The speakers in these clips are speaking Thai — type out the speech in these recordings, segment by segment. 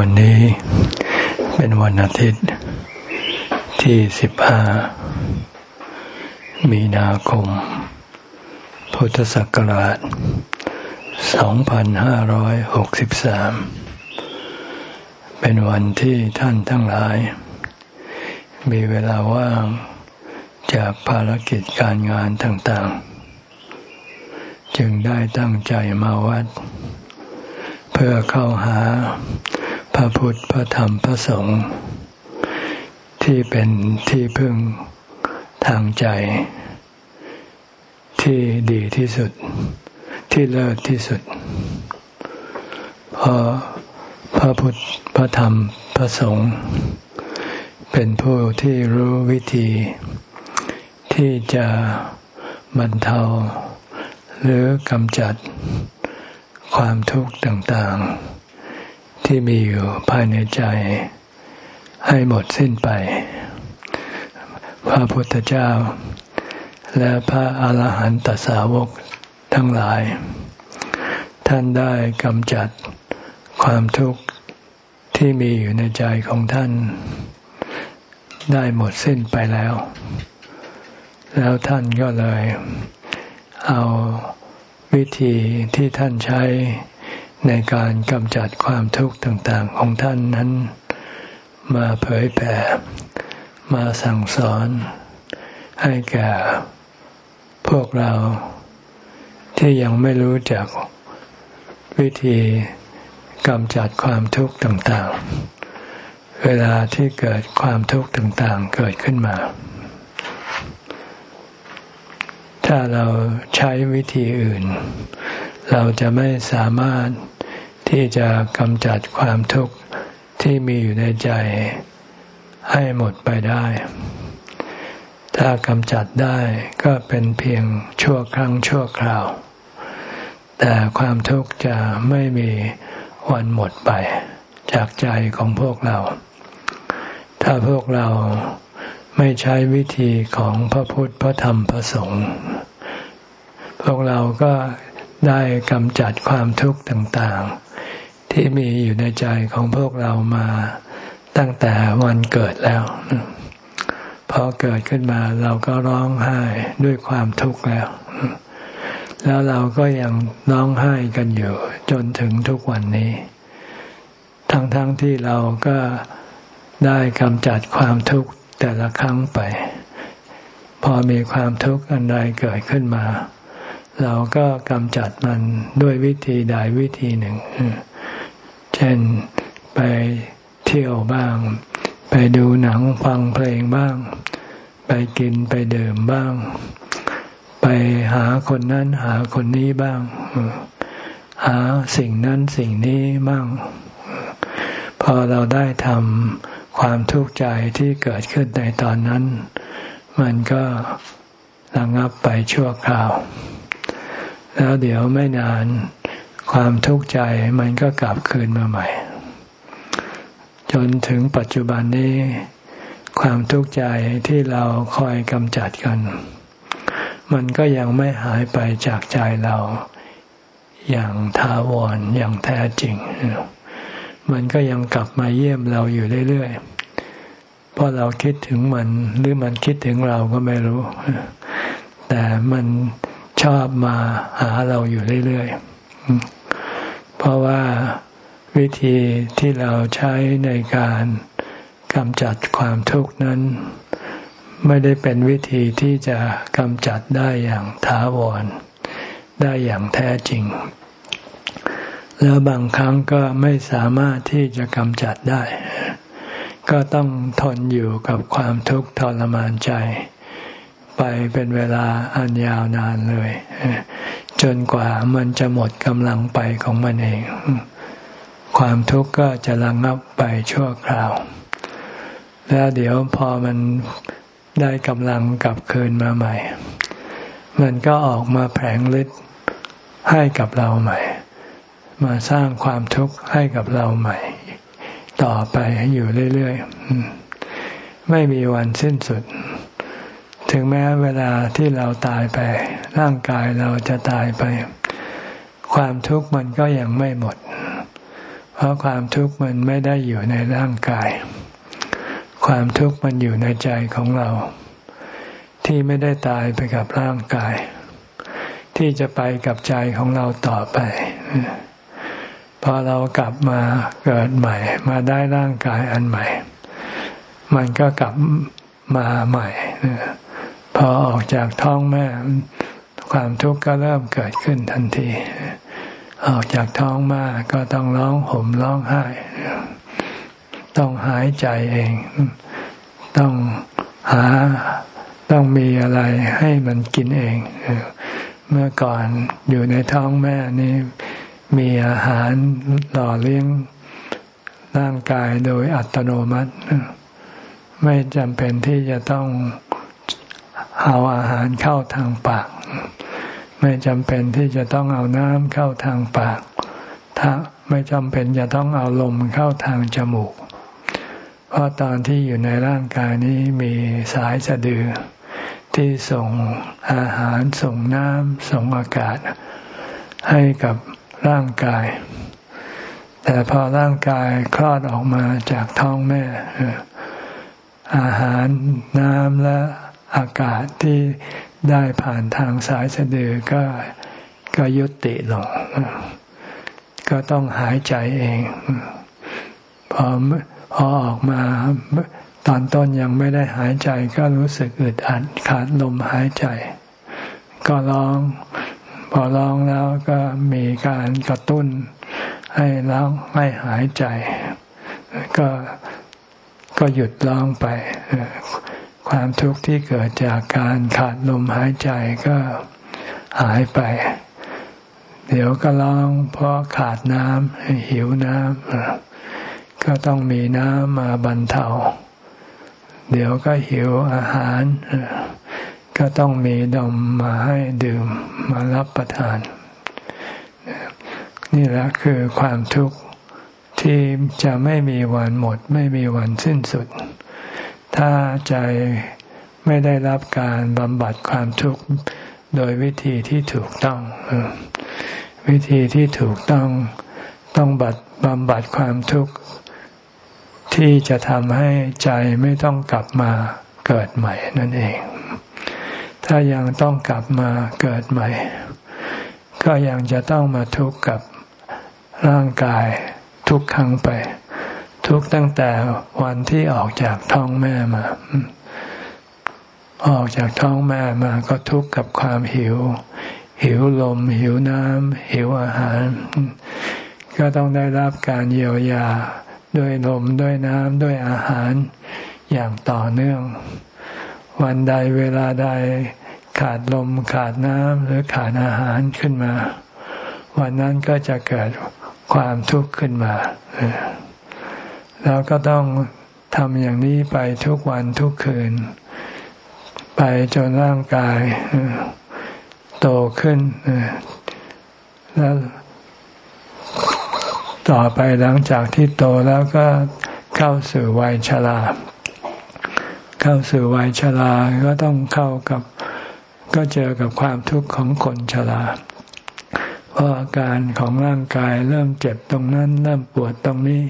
วันนี้เป็นวันอาทิตย์ที่สิบห้ามีนาคม พุทธศักราชสองพันห้าร้อยหกสิบสามเป็นวันที่ท่านทั้งหลาย มีเวลาว่างจากภารกิจการงานต่างๆ จึงได้ตั้งใจมาวัด เพื่อเข้าหา พระพุทธ พระธรรม พระสงฆ์ที่เป็นที่พึ่งทางใจ ที่ดีที่สุด ที่เลิศที่สุด เพราะพระพุทธ พระธรรม พระสงฆ์เป็นผู้ที่รู้วิธี ที่จะบรรเทา หรือกำจัดความทุกข์ต่างๆ ที่มีอยู่ภายในใจ ให้หมดสิ้นไป พระพุทธเจ้า และพระอาหารหันตสาวกทั้งหลาย ท่านได้กำจัดความทุกข์ที่มีอยู่ในใจของท่าน ได้หมดสิ้นไปแล้ว แล้วท่านก็เลย เอาวิธีที่ท่านใช้ ในการกำจัดความทุกข์ต่าง ๆ ของท่านนั้น มาเผยแผ่มาสั่งสอน ให้แก่พวกเราที่ยังไม่รู้จักวิธีกำจัดความทุกข์ต่างๆ เวลาที่เกิดความทุกข์ต่างๆ เกิดขึ้นมา ถ้าเราใช้วิธีอื่น เราจะไม่สามารถที่จะกำจัดความทุกข์ที่มีอยู่ในใจให้หมดไปได้ ถ้ากำจัดได้ก็เป็นเพียงชั่วครั้งชั่วคราว แต่ความทุกข์จะไม่มีวันหมดไป จากใจของพวกเรา ถ้าพวกเราไม่ใช้วิธีของพระพุทธพระธรรมพระสงฆ์พวกเราก็ ได้กำจัดความทุกข์ต่างๆ ที่มีอยู่ในใจของพวกเรามาตั้งแต่วันเกิดแล้วพอเกิดขึ้นมาเราก็ร้องไห้ด้วยความทุกข์แล้ว แล้วเราก็ยังร้องไห้กันอยู่ จนถึงทุกวันนี้ ทั้งๆทที่เราก็ได้กำจัดความทุกข์แต่ละครั้งไป พอมีความทุกข์อันใดเกิดขึ้นมา เราก็กำจัดมันด้วยวิธีใดวิธีหนึ่ง เช่นไปเที่ยวบ้าง ไปดูหนังฟังเพลงบ้าง ไปกินไปดื่มบ้าง ไปหาคนนั้นหาคนนี้บ้าง หาสิ่งนั้นสิ่งนี้บ้าง พอเราได้ทำความทุกข์ใจที่เกิดขึ้นในตอนนั้น มันก็ระงับไปชั่วคราว แล้วเดี๋ยวไม่นานความทุกข์ใจมันก็กลับคืนมาใหม่ จนถึงปัจจุบันนี้ ความทุกข์ใจที่เราคอยกำจัดกัน มันก็ยังไม่หายไปจากใจเราอย่างทาวรอย่างแท้จริง มันก็ยังกลับมาเยี่ยมเราอยู่เรื่อยๆ เพราะเราคิดถึงมันหรือมันคิดถึงเราก็ไม่รู้ แต่มัน ชอบมาหาเราอยู่เรื่อยๆ เพราะว่าวิธีที่เราใช้ในการกำจัดความทุกข์นั้น ไม่ได้เป็นวิธีที่จะกำจัดได้อย่างถาวร ได้อย่างแท้จริง แล้วบางครั้งก็ไม่สามารถที่จะกำจัดได้ ก็ต้องทนอยู่กับความทุกข์ทรมานใจ ไปเป็นเวลาอันยาวนานเลย จนกว่ามันจะหมดกำลังไปของมันเอง ความทุกข์ก็จะระงงับไปชั่วคราว แล้วเดี๋ยวพอมันได้กำลังกลับคืนมาใหม่ มันก็ออกมาแผงฤทธิ์ให้กับเราใหม่ มาสร้างความทุกข์ให้กับเราใหม่ ต่อไปอยู่เรื่อยๆ ไม่มีวันสิ้นสุด ถึงแม้เวลาที่เราตายไป ร่างกายเราจะตายไป ความทุกข์มันก็ยังไม่หมด เพราะความทุกข์มันไม่ได้อยู่ในร่างกาย ความทุกข์มันอยู่ในใจของเรา ที่ไม่ได้ตายไปกับร่างกาย ที่จะไปกับใจของเราต่อไปพอเรากลับมาเกิดใหม่ มาได้ร่างกายอันใหม่ มันก็กลับมาใหม่ พอออกจากท้องแม่ ความทุกข์ก็เริ่มเกิดขึ้นทันที ออกจากท้องมาก็ต้องร้องห่มร้องไห้ ต้องหายใจเอง ต้องหาต้องมีอะไรให้มันกินเอง เมื่อก่อนอยู่ในท้องแม่นี่มีอาหารหล่อเลี้ยงร่างกายโดยอัตโนมัติ ไม่จำเป็นที่จะต้อง เอาอาหารเข้าทางปาก ไม่จำเป็นที่จะต้องเอาน้ำเข้าทางปากถ้าไม่จำเป็นจะต้องเอาลมเข้าทางจมูก เพราะตอนที่อยู่ในร่างกายนี้มีสายสะดือ ที่ส่งอาหารส่งน้ำส่งอากาศ ให้กับร่างกาย แต่พอร่างกายคลอดออกมาจากท้องแม่ อาหารน้ำและ อากาศที่ได้ผ่านทางสายสะดือก็ก็ยุติลงก็ต้องหายใจเอง พอพอออกมาตอนต้นยังไม่ได้หายใจก็รู้สึกอึดอัดขาดลมหายใจ ก็ร้อง พอร้องแล้วก็มีการกระตุ้น ให้ร้องให้หายใจ ก็ก็หยุดร้องไป ความทุกข์ที่เกิดจากการขาดลมหายใจก็หายไป เดี๋ยวก็ร้องเพราะขาดน้ำหิวน้ำก็ต้องมีน้ำมาบรรเทา เดี๋ยวก็หิวอาหาร ก็ต้องมีดมมาให้ดื่มมารับประทาน นี่แหละคือความทุกข์ที่จะไม่มีวันหมด ไม่มีวันสิ้นสุด ถ้าใจไม่ได้รับการบำบัดความทุกข์โดยวิธีที่ถูกต้อง วิธีที่ถูกต้องต้องบัดบำบัดความทุกข์ที่จะทำให้ใจไม่ต้องกลับมาเกิดใหม่นั่นเอง ถ้ายังต้องกลับมาเกิดใหม่ ก็ยังจะต้องมาทุกข์กับร่างกายทุกครั้งไป ทุกตั้งแต่วันที่ออกจากท้องแม่มา ออกจากท้องแม่มาก็ทุกข์กับความหิว หิวลม หิวน้ำหิวอาหาร ก็ต้องได้รับการเยียวยาด้วยลมด้วยน้ำด้วยอาหารอย่างต่อเนื่อง วันใดเวลาใดขาดลมขาดน้ำหรือขาดอาหารขึ้นมา วันนั้นก็จะเกิดความทุกข์ขึ้นมา เราก็ต้องทำอย่างนี้ไปทุกวันทุกคืน ไปจนร่างกายโตขึ้นแล้วต่อไปหลังจากที่โตแล้วก็เข้าสู่วัยชราเข้าสู่วัยชราก็ต้องเข้ากับ ก็เจอกับความทุกข์ของคนชราเพราะอาการของร่างกายเริ่มเจ็บตรงนั้น เริ่มปวดตรงนี้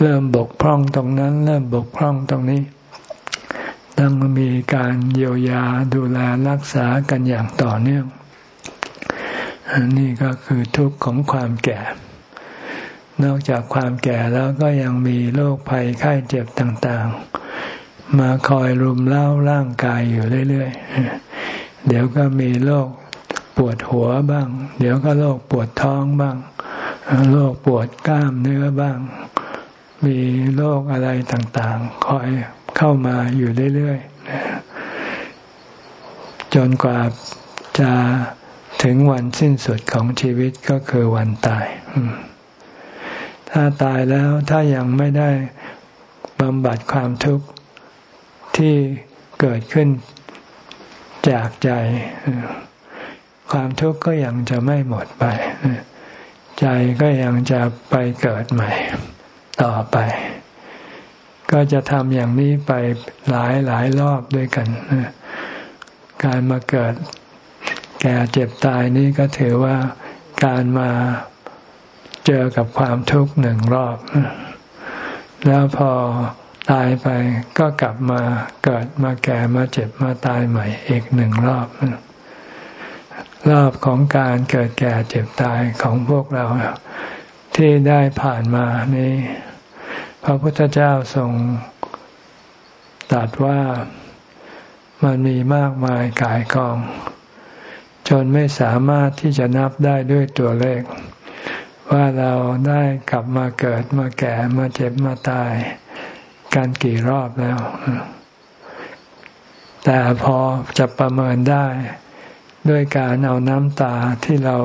เริ่มบกพร่องตรงนั้น เริ่มบกพร่องตรงนี้ต้องมีการเยียวยาดูแลรักษากันอย่างต่อเนื่องนี่ก็คือทุกข์ของความแก่ นอกจากความแก่แล้วก็ยังมีโรคภัยไข้เจ็บต่างๆ มาคอยรุมเล้าร่างกายอยู่เรื่อยๆ เดี๋ยวก็มีโรคปวดหัวบ้าง เดี๋ยวก็โรคปวดท้องบ้าง โรคปวดกล้ามเนื้อบ้าง มีโรคอะไรต่างๆ คอยเข้ามาอยู่เรื่อยๆ จนกว่าจะถึงวันสิ้นสุดของชีวิตก็คือวันตาย ถ้าตายแล้วถ้ายังไม่ได้บำบัดความทุกข์ที่เกิดขึ้นจากใจ ความทุกข์ก็ยังจะไม่หมดไป ใจก็ยังจะไปเกิดใหม่ ต่อไป ก็จะทำอย่างนี้ไปหลายหลายรอบด้วยกัน การมาเกิด แก่เจ็บตายนี้ก็ถือว่าการมาเจอกับความทุกข์หนึ่งรอบ แล้วพอตายไปก็กลับมาเกิดมาแก่มาเจ็บมาตายใหม่อีกหนึ่งรอบ รอบของการเกิดแก่เจ็บตายของพวกเรา ที่ได้ผ่านมานี้ พระพุทธเจ้าทรงตรัสว่ามันมีมากมายกายกอง จนไม่สามารถที่จะนับได้ด้วยตัวเลข ว่าเราได้กลับมาเกิดมาแก่มาเจ็บมาตาย กันกี่รอบแล้ว แต่พอจะประเมินได้ด้วยการเอาน้ำตาที่เรา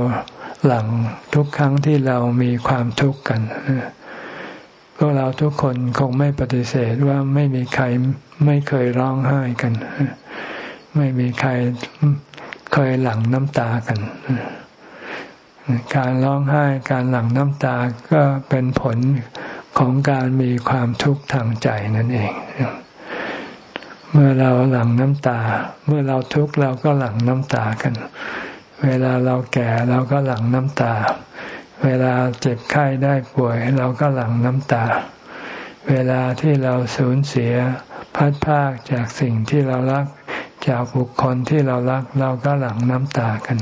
หลังทุกครั้งที่เรามีความทุกข์กันพวกเราทุกคนคงไม่ปฏิเสธว่าไม่มีใครไม่เคยร้องไห้กัน ไม่มีใครเคยหลั่งน้ำตากัน การร้องไห้การหลั่งน้ำตาก็เป็นผลของการมีความทุกข์ทางใจนั่นเอง เมื่อเราหลั่งน้ำตา เมื่อเราทุกข์เราก็หลั่งน้ำตากัน เวลาเราแก่เราก็หลั่งน้ำตา เวลาเจ็บไข้ได้ป่วย เราก็หลั่งน้ำตา เวลาที่เราสูญเสียพัดพากจากสิ่งที่เรารัก จากบุคคลที่เรารัก เราก็หลั่งน้ำตากัน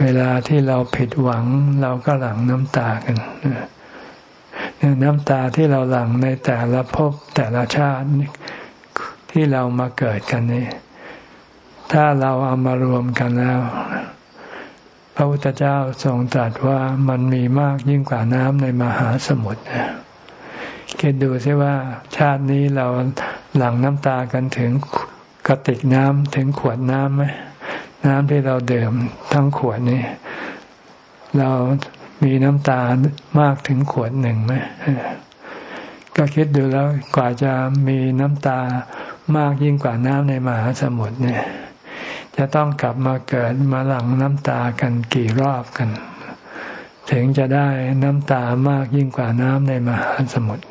เวลาที่เราผิดหวัง เราก็หลั่งน้ำตากันน้ำตาที่เราหลั่งในแต่ละภพแต่ละชาติที่เรามาเกิดกันนี่ถ้าเราเอามารวมกันแล้ว พระพุทธเจ้าทรงตรัสว่ามันมีมากยิ่งกว่าน้ำในมหาสมุทรคิดดูซิว่าชาตินี้เราหลั่งน้ำตากันถึงกระติกน้ำถึงขวดน้ำไหมน้ำที่เราดื่มทั้งขวดนี้ เรามีน้ำตามากถึงขวดหนึ่งไหมก็คิดดูแล้วกว่าจะมีน้ำตามากยิ่งกว่าน้ำในมหาสมุทรเนี่ย จะต้องกลับมาเกิดมาหลั่งน้ำตากันกี่รอบกัน ถึงจะได้น้ำตามากยิ่งกว่าน้ำในมหาสมุทร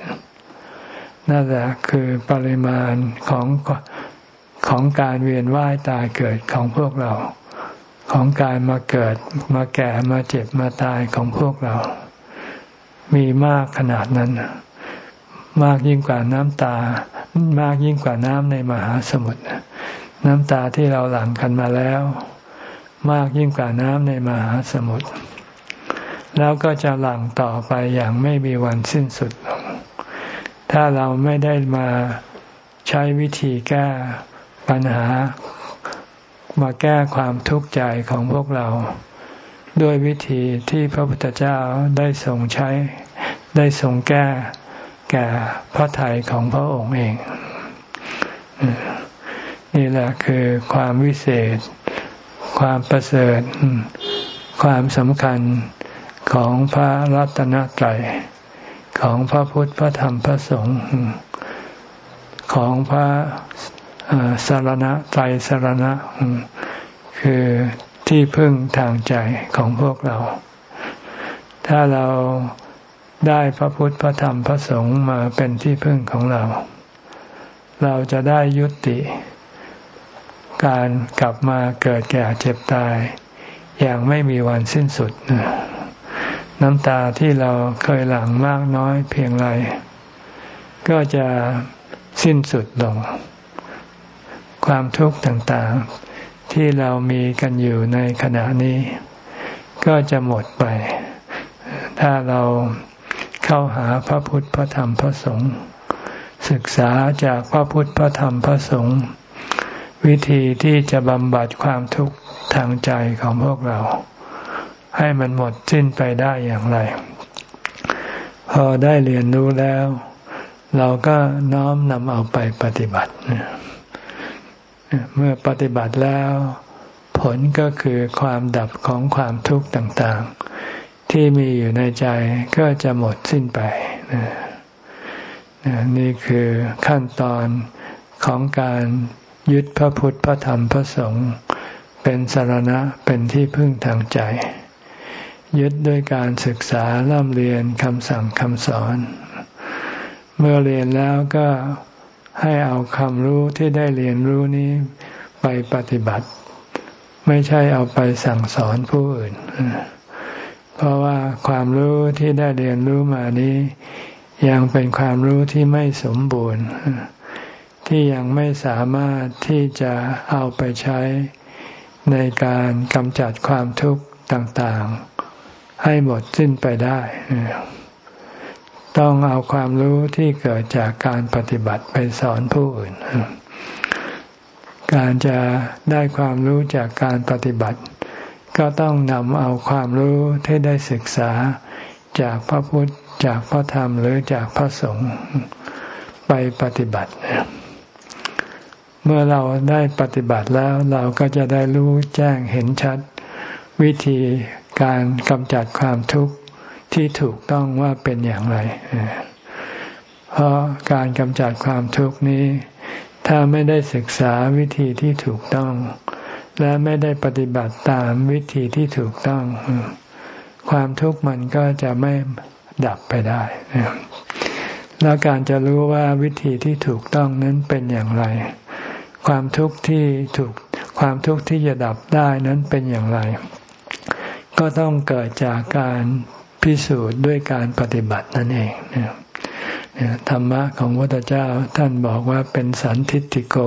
นั่นแหละคือปริมาณของของการเวียนว่ายตายเกิดของพวกเรา ของการมาเกิดมาแก่มาเจ็บมาตายของพวกเรา มีมากขนาดนั้น มากยิ่งกว่าน้ำตา มากยิ่งกว่าน้ำในมหาสมุทร น้ำตาที่เราหลั่งกันมาแล้ว มากยิ่งกว่าน้ำในมหาสมุทรแล้วก็จะหลั่งต่อไปอย่างไม่มีวันสิ้นสุด ถ้าเราไม่ได้มาใช้วิธีแก้ปัญหา มาแก้ความทุกข์ใจของพวกเรา ด้วยวิธีที่พระพุทธเจ้าได้ทรงใช้ ได้ทรงแก้แก่พระทัยของพระองค์เอง นี่แหละคือความวิเศษ ความประเสริฐ ความสำคัญของพระรัตนตรัย ของพระพุทธพระธรรมพระสงฆ์ของพระสารณะใจสารณะ คือที่พึ่งทางใจของพวกเรา ถ้าเราได้พระพุทธพระธรรมพระสงฆ์มาเป็นที่พึ่งของเรา เราจะได้ยุติ การกลับมาเกิดแก่เจ็บตาย อย่างไม่มีวันสิ้นสุด น้ำตาที่เราเคยหลั่งมากน้อยเพียงไร ก็จะสิ้นสุดลง ความทุกข์ต่างๆ ที่เรามีกันอยู่ในขณะนี้ ก็จะหมดไป ถ้าเราเข้าหาพระพุทธพระธรรมพระสงฆ์ศึกษาจากพระพุทธพระธรรมพระสงฆ์ วิธีที่จะบำบัดความทุกข์ทางใจของพวกเรา ให้มันหมดสิ้นไปได้อย่างไร พอได้เรียนรู้แล้ว เราก็น้อมนำเอาไปปฏิบัติ เมื่อปฏิบัติแล้ว ผลก็คือความดับของความทุกข์ต่างๆ ที่มีอยู่ในใจก็จะหมดสิ้นไป นี่คือขั้นตอนของการ ยึดพระพุทธพระธรรมพระสงฆ์เป็นสารณะเป็นที่พึ่งทางใจ ยึดด้วยการศึกษาเล่าเรียนคำสั่งคำสอน เมื่อเรียนแล้วก็ให้เอาความรู้ที่ได้เรียนรู้นี้ไปปฏิบัติ ไม่ใช่เอาไปสั่งสอนผู้อื่น เพราะว่าความรู้ที่ได้เรียนรู้มานี้ ยังเป็นความรู้ที่ไม่สมบูรณ์ ที่ยังไม่สามารถที่จะเอาไปใช้ในการกำจัดความทุกข์ต่างๆ ให้หมดสิ้นไปได้ ต้องเอาความรู้ที่เกิดจากการปฏิบัติไปสอนผู้อื่น การจะได้ความรู้จากการปฏิบัติ ก็ต้องนำเอาความรู้ที่ได้ศึกษาจากพระพุทธจากพระธรรมหรือจากพระสงฆ์ไปปฏิบัติ เมื่อเราได้ปฏิบัติแล้วเราก็จะได้รู้แจ้งเห็นชัด วิธีการกำจัดความทุกข์ที่ถูกต้องว่าเป็นอย่างไร เพราะการกำจัดความทุกข์นี้ ถ้าไม่ได้ศึกษาวิธีที่ถูกต้อง และไม่ได้ปฏิบัติตามวิธีที่ถูกต้อง ความทุกข์มันก็จะไม่ดับไปได้แล้วการจะรู้ว่าวิธีที่ถูกต้องนั้นเป็นอย่างไร ความทุกข์ที่ถูกความทุกข์ที่จะดับได้นั้นเป็นอย่างไร ก็ต้องเกิดจากการพิสูจน์ด้วยการปฏิบัตินั่นเองธรรมะของพระพุทธเจ้าท่านบอกว่าเป็นสันทิติโก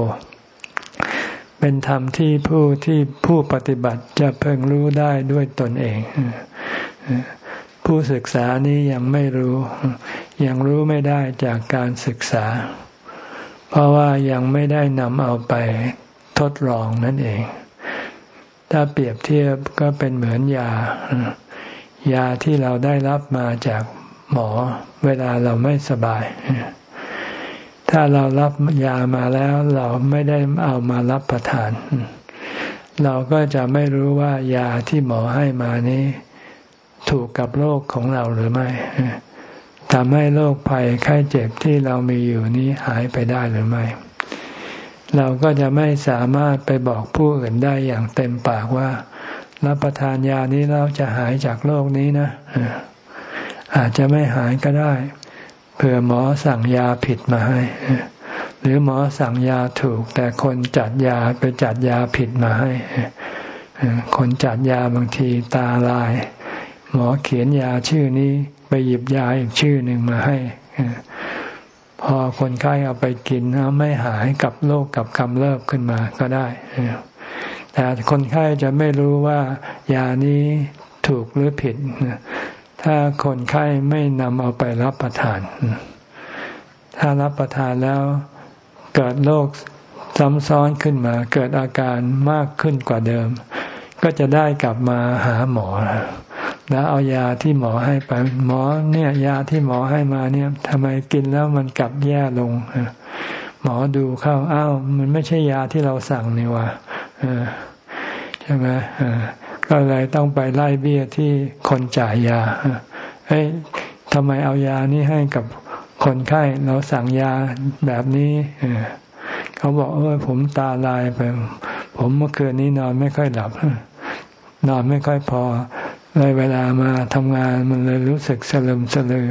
เป็นธรรมที่ผู้ที่ผู้ปฏิบัติจะเพิ่งรู้ได้ด้วยตนเอง ผู้ศึกษานี้ยังไม่รู้ ยังรู้ไม่ได้จากการศึกษา เพราะว่ายังไม่ได้นำเอาไปทดลองนั่นเอง ถ้าเปรียบเทียบก็เป็นเหมือนยา ยาที่เราได้รับมาจากหมอเวลาเราไม่สบาย ถ้าเรารับยามาแล้วเราไม่ได้เอามารับประทาน เราก็จะไม่รู้ว่ายาที่หมอให้มานี้ ถูกกับโรคของเราหรือไม่ ทำให้โรคภัยไข้เจ็บที่เรามีอยู่นี้หายไปได้หรือไม่ เราก็จะไม่สามารถไปบอกผู้อื่นได้อย่างเต็มปากว่า รับประทานยานี้เราจะหายจากโรคนี้นะ อาจจะไม่หายก็ได้เผื่อหมอสั่งยาผิดมาให้ หรือหมอสั่งยาถูก แต่คนจัดยาไปจัดยาผิดมาให้ คนจัดยาบางทีตาลาย หมอเขียนยาชื่อนี้ ไปหยิบยาอีกชื่อหนึ่งมาให้ พอคนไข้เอาไปกินแล้วไม่หายกับโรคกับกำเริบขึ้นมาก็ได้ แต่คนไข้จะไม่รู้ว่ายานี้ถูกหรือผิด ถ้าคนไข้ไม่นำเอาไปรับประทาน ถ้ารับประทานแล้วเกิดโรคซ้ำซ้อนขึ้นมา เกิดอาการมากขึ้นกว่าเดิม ก็จะได้กลับมาหาหมอ แล้วเอายาที่หมอให้ไป หมอเนี่ยยาที่หมอให้มาเนี่ยทำไมกินแล้วมันกลับแย่ลงหมอดูเข้าอ้าวมันไม่ใช่ยาที่เราสั่งนี่วะใช่ไหมก็เลยต้องไปไล่เบี้ยที่คนจ่ายยาเฮ้ยทำไมเอายานี้ให้กับคนไข้เราสั่งยาแบบนี้เขาบอกเออผมตาลายไป ผมเมื่อคืนนี้นอนไม่ค่อยหลับนอนไม่ค่อยพอ เลยเวลามาทำงานมันเลยรู้สึกสลึมสลือ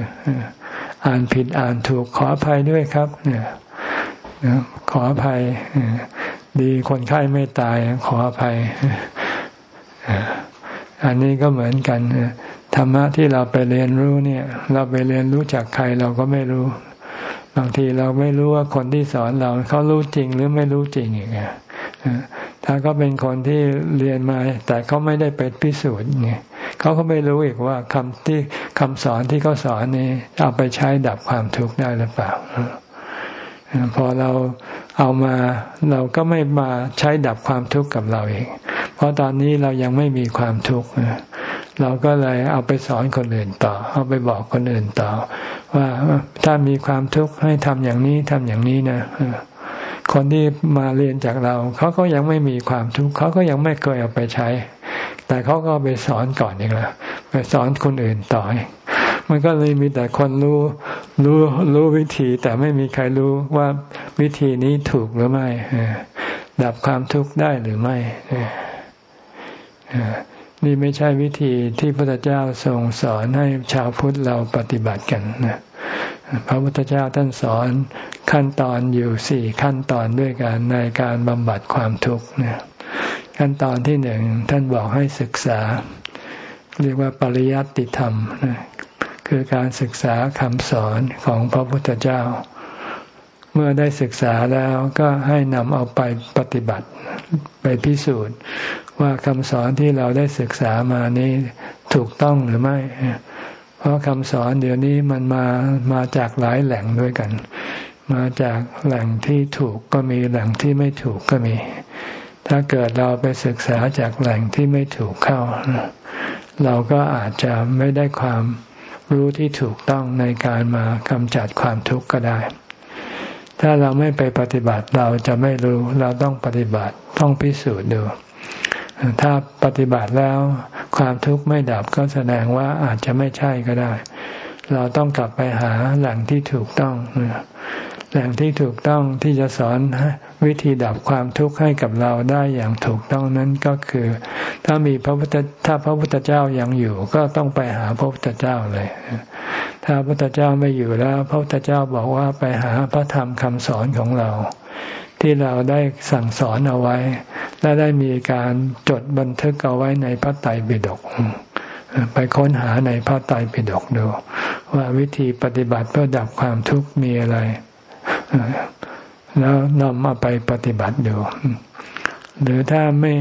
อ่านผิดอ่านถูกขออภัยด้วยครับเนี่ยขออภัยดีคนไข้ไม่ตายขออภัยอันนี้ก็เหมือนกันธรรมะที่เราไปเรียนรู้เนี่ย เราไปเรียนรู้จากใครเราก็ไม่รู้ บางทีเราไม่รู้ว่าคนที่สอนเราเขารู้จริงหรือไม่รู้จริงอย่างเงี้ยถ้าก็เป็นคนที่เรียนมา แต่เขาไม่ได้ไปพิสูจน์เนี่ย เขาก็ไม่รู้อีกว่าคำที่คำสอนที่เขาสอนนี้เอาไปใช้ดับความทุกข์ได้หรือเปล่าพอเราเอามาเราก็ไม่มาใช้ดับความทุกข์กับเราเอง เพราะตอนนี้เรายังไม่มีความทุกข์เราก็เลยเอาไปสอนคนอื่นต่อ เอาไปบอกคนอื่นต่อ ว่าถ้ามีความทุกข์ให้ทำอย่างนี้ทำอย่างนี้นะคนที่มาเรียนจากเรา เขาก็ยังไม่มีความทุกข์เขาก็ยังไม่เคยเอาไปใช้ แต่เขาก็ไปสอนก่อนเองละไปสอนคนอื่นต่อมันก็เลยมีแต่คนรู้รู้รู้วิธีแต่ไม่มีใครรู้ว่าวิธีนี้ถูกหรือไม่ดับความทุกข์ได้หรือไม่นี่ไม่ใช่วิธีที่พระพุทธเจ้าทรงสอนให้ชาวพุทธเราปฏิบัติกันนะพระพุทธเจ้าท่านสอนขั้นตอนอยู่สี่ขั้นตอนด้วยกันในการบำบัดความทุกข์เนี่ย ขั้นตอนที่หนึ่งท่านบอกให้ศึกษา เรียกว่าปริยัติธรรมคือการศึกษาคำสอนของพระพุทธเจ้า เมื่อได้ศึกษาแล้วก็ให้นำเอาไปปฏิบัติไปพิสูจน์ ว่าคำสอนที่เราได้ศึกษามานี้ถูกต้องหรือไม่ เพราะคำสอนเดี๋ยวนี้มันมามาจากหลายแหล่งด้วยกัน มาจากแหล่งที่ถูกก็มีแหล่งที่ไม่ถูกก็มี ถ้าเกิดเราไปศึกษาจากแหล่งที่ไม่ถูกเข้า เราก็อาจจะไม่ได้ความรู้ที่ถูกต้องในการมากำจัดความทุกข์ก็ได้ ถ้าเราไม่ไปปฏิบัติเราจะไม่รู้เราต้องปฏิบัติต้องพิสูจน์ดูถ้าปฏิบัติแล้วความทุกข์ไม่ดับก็แสดงว่าอาจจะไม่ใช่ก็ได้ เราต้องกลับไปหาแหล่งที่ถูกต้อง แหล่งที่ถูกต้องที่จะสอนวิธีดับความทุกข์ให้กับเราได้อย่างถูกต้องนั้นก็คือ ถ้ามีพระพุทธถ้าพระพุทธเจ้ายังอยู่ ก็ต้องไปหาพระพุทธเจ้าเลย ถ้าพระพุทธเจ้าไม่อยู่แล้ว พระพุทธเจ้าบอกว่าไปหาพระธรรมคำสอนของเรา ที่เราได้สั่งสอนเอาไว้ และได้มีการจดบันทึกเอาไว้ในพระไตรปิฎก ไปค้นหาในพระไตรปิฎกดู ว่าวิธีปฏิบัติเพื่อดับความทุกข์มีอะไร แล้วนำมาไปปฏิบัติดู หรือถ้าไม่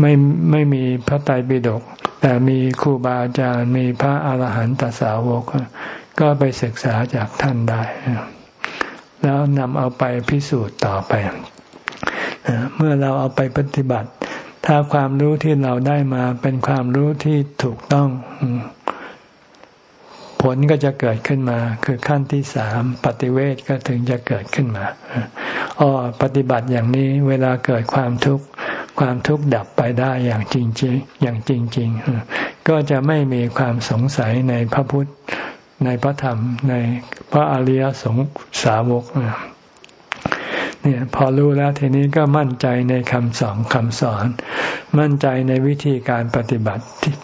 ไม่ไม่มีพระไตรปิฎกแต่มีครูบาอาจารย์มีพระอาหารหันตสาวก ก็ไปศึกษาจากท่านได้ แล้วนำเอาไปพิสูจน์ต่อไป เมื่อเราเอาไปปฏิบัติ ถ้าความรู้ที่เราได้มาเป็นความรู้ที่ถูกต้อง ผลก็จะเกิดขึ้นมา คือขั้นที่สามปฏิเวทก็ถึงจะเกิดขึ้นมาอ๋อปฏิบัติอย่างนี้เวลาเกิดความทุกข์ความทุกข์ดับไปได้อย่างจริงๆอย่างจริงๆก็จะไม่มีความสงสัยในพระพุทธในพระธรรมในพระอริยสงสาวก เนี่ยพอรู้แล้วทีนี้ก็มั่นใจในคำสอนคำสอน มั่นใจในวิธีการปฏิบัติที่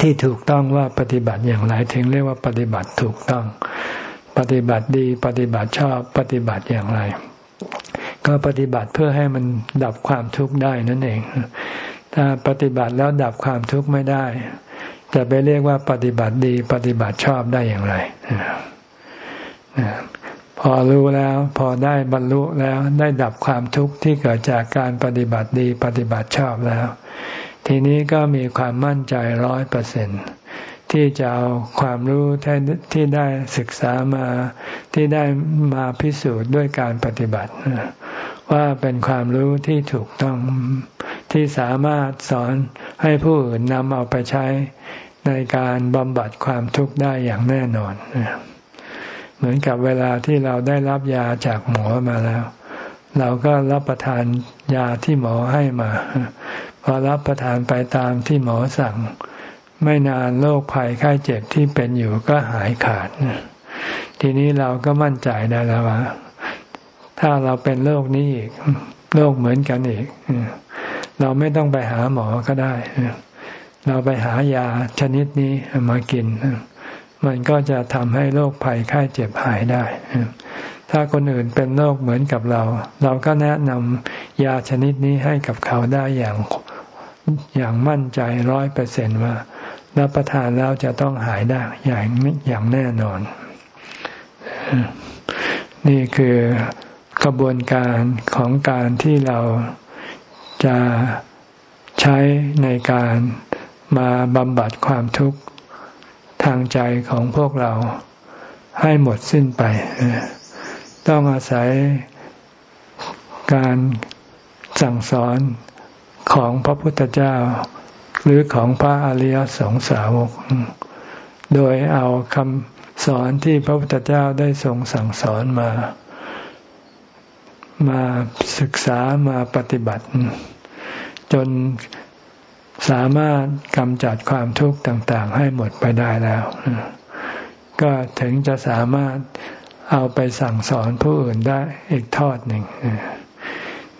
ที่ถูกต้องว่าปฏิบัติอย่างไรถึงเรียกว่าปฏิบัติถูกต้อง ปฏิบัติดีปฏิบัติชอบปฏิบัติอย่างไร ก็ปฏิบัติเพื่อให้มันดับความทุกข์ได้นั่นเอง ถ้าปฏิบัติแล้วดับความทุกข์ไม่ได้ จะไปเรียกว่าปฏิบัติดีปฏิบัติชอบได้อย่างไร พอรู้แล้วพอได้บรรลุแล้วได้ดับความทุกข์ที่เกิดจากการปฏิบัติดีปฏิบัติชอบแล้ว ทีนี้ก็มีความมั่นใจร้อยเปอร์เซ็นที่จะเอาความรู้ที่ได้ศึกษามาที่ได้มาพิสูจน์ด้วยการปฏิบัติ ว่าเป็นความรู้ที่ถูกต้องที่สามารถสอนให้ผู้อื่นนำเอาไปใช้ในการบำบัดความทุกข์ได้อย่างแน่นอน เหมือนกับเวลาที่เราได้รับยาจากหมอมาแล้ว เราก็รับประทานยาที่หมอให้มา พอรับประทานไปตามที่หมอสั่ง ไม่นานโรคภัยไข้เจ็บที่เป็นอยู่ก็หายขาด ทีนี้เราก็มั่นใจได้แล้วว่า ถ้าเราเป็นโรคนี้อีกโรคเหมือนกันอีก เราไม่ต้องไปหาหมอก็ได้ เราไปหายาชนิดนี้มากิน มันก็จะทำให้โรคภัยไข้เจ็บหายได้ ถ้าคนอื่นเป็นโรคเหมือนกับเรา เราก็แนะนำยาชนิดนี้ให้กับเขาได้อย่างอย่างมั่นใจร้อยเปอร์เซนว่า รับประทานแล้วจะต้องหายได้อย่างอย่างแน่นอน นี่คือกระบวนการของการที่เราจะใช้ในการมาบำบัดความทุกข์ ทางใจของพวกเราให้หมดสิ้นไป ต้องอาศัยการสั่งสอนของพระพุทธเจ้า หรือของพระอริยสงสาวก โดยเอาคำสอนที่พระพุทธเจ้าได้ทรงสั่งสอนมา มาศึกษามาปฏิบัติ จน สามารถกำจัดความทุกข์ต่าง ๆ ให้หมดไปได้แล้ว ก็ถึงจะสามารถเอาไปสั่งสอนผู้อื่นได้อีกทอดหนึ่ง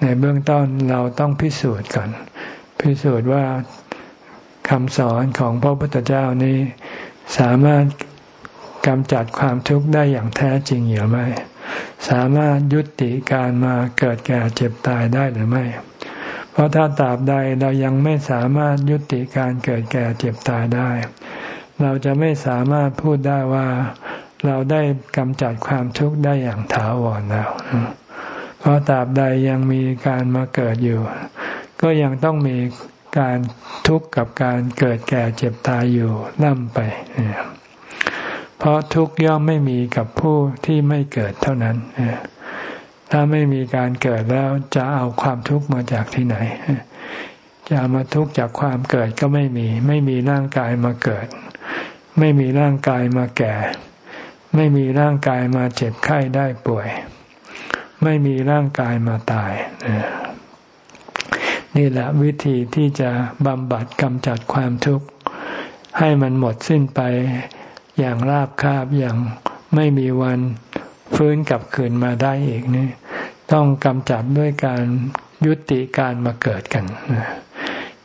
ในเบื้องต้นเราต้องพิสูจน์ก่อน พิสูจน์ว่าคำสอนของพระพุทธเจ้านี้ สามารถกำจัดความทุกข์ได้อย่างแท้จริงหรือไม่ สามารถยุติการมาเกิดแก่เจ็บตายได้หรือไม่ เพราะถ้าตราบใดเรายังไม่สามารถยุติการเกิดแก่เจ็บตายได้ เราจะไม่สามารถพูดได้ว่าเราได้กำจัดความทุกข์ได้อย่างถาวรแล้ว เพราะตราบใดยังมีการมาเกิดอยู่ ก็ยังต้องมีการทุกข์กับการเกิดแก่เจ็บตายอยู่นั่มไป เพราะทุกข์ย่อมไม่มีกับผู้ที่ไม่เกิดเท่านั้น ถ้าไม่มีการเกิดแล้วจะเอาความทุกข์มาจากที่ไหน จะมาทุกข์จากความเกิดก็ไม่มี ไม่มีร่างกายมาเกิด ไม่มีร่างกายมาแก่ ไม่มีร่างกายมาเจ็บไข้ได้ป่วย ไม่มีร่างกายมาตายนี่แหละวิธีที่จะบำบัดกำจัดความทุกข์ ให้มันหมดสิ้นไปอย่างราบคาบอย่างไม่มีวันฟื้นกลับคืนมาได้อีกนี่ ต้องกำจัดด้วยการยุติการมาเกิดกัน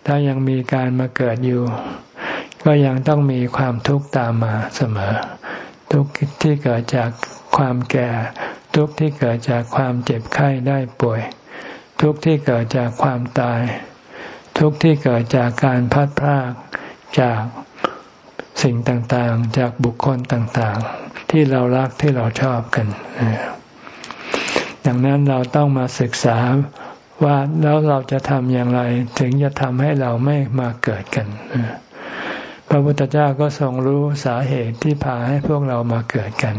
ถ้ายังมีการมาเกิดอยู่ ก็ยังต้องมีความทุกข์ตามมาเสมอ ทุกข์ที่เกิดจากความแก่ ทุกข์ที่เกิดจากความเจ็บไข้ได้ป่วย ทุกข์ที่เกิดจากความตาย ทุกข์ที่เกิดจากการพัดพรากจากสิ่งต่างๆ จากบุคคลต่างๆ ที่เรารักที่เราชอบกัน ดังนั้นเราต้องมาศึกษาว่าแล้วเราจะทำอย่างไร ถึงจะทำให้เราไม่มาเกิดกัน พระพุทธเจ้าก็ทรงรู้สาเหตุที่พาให้พวกเรามาเกิดกัน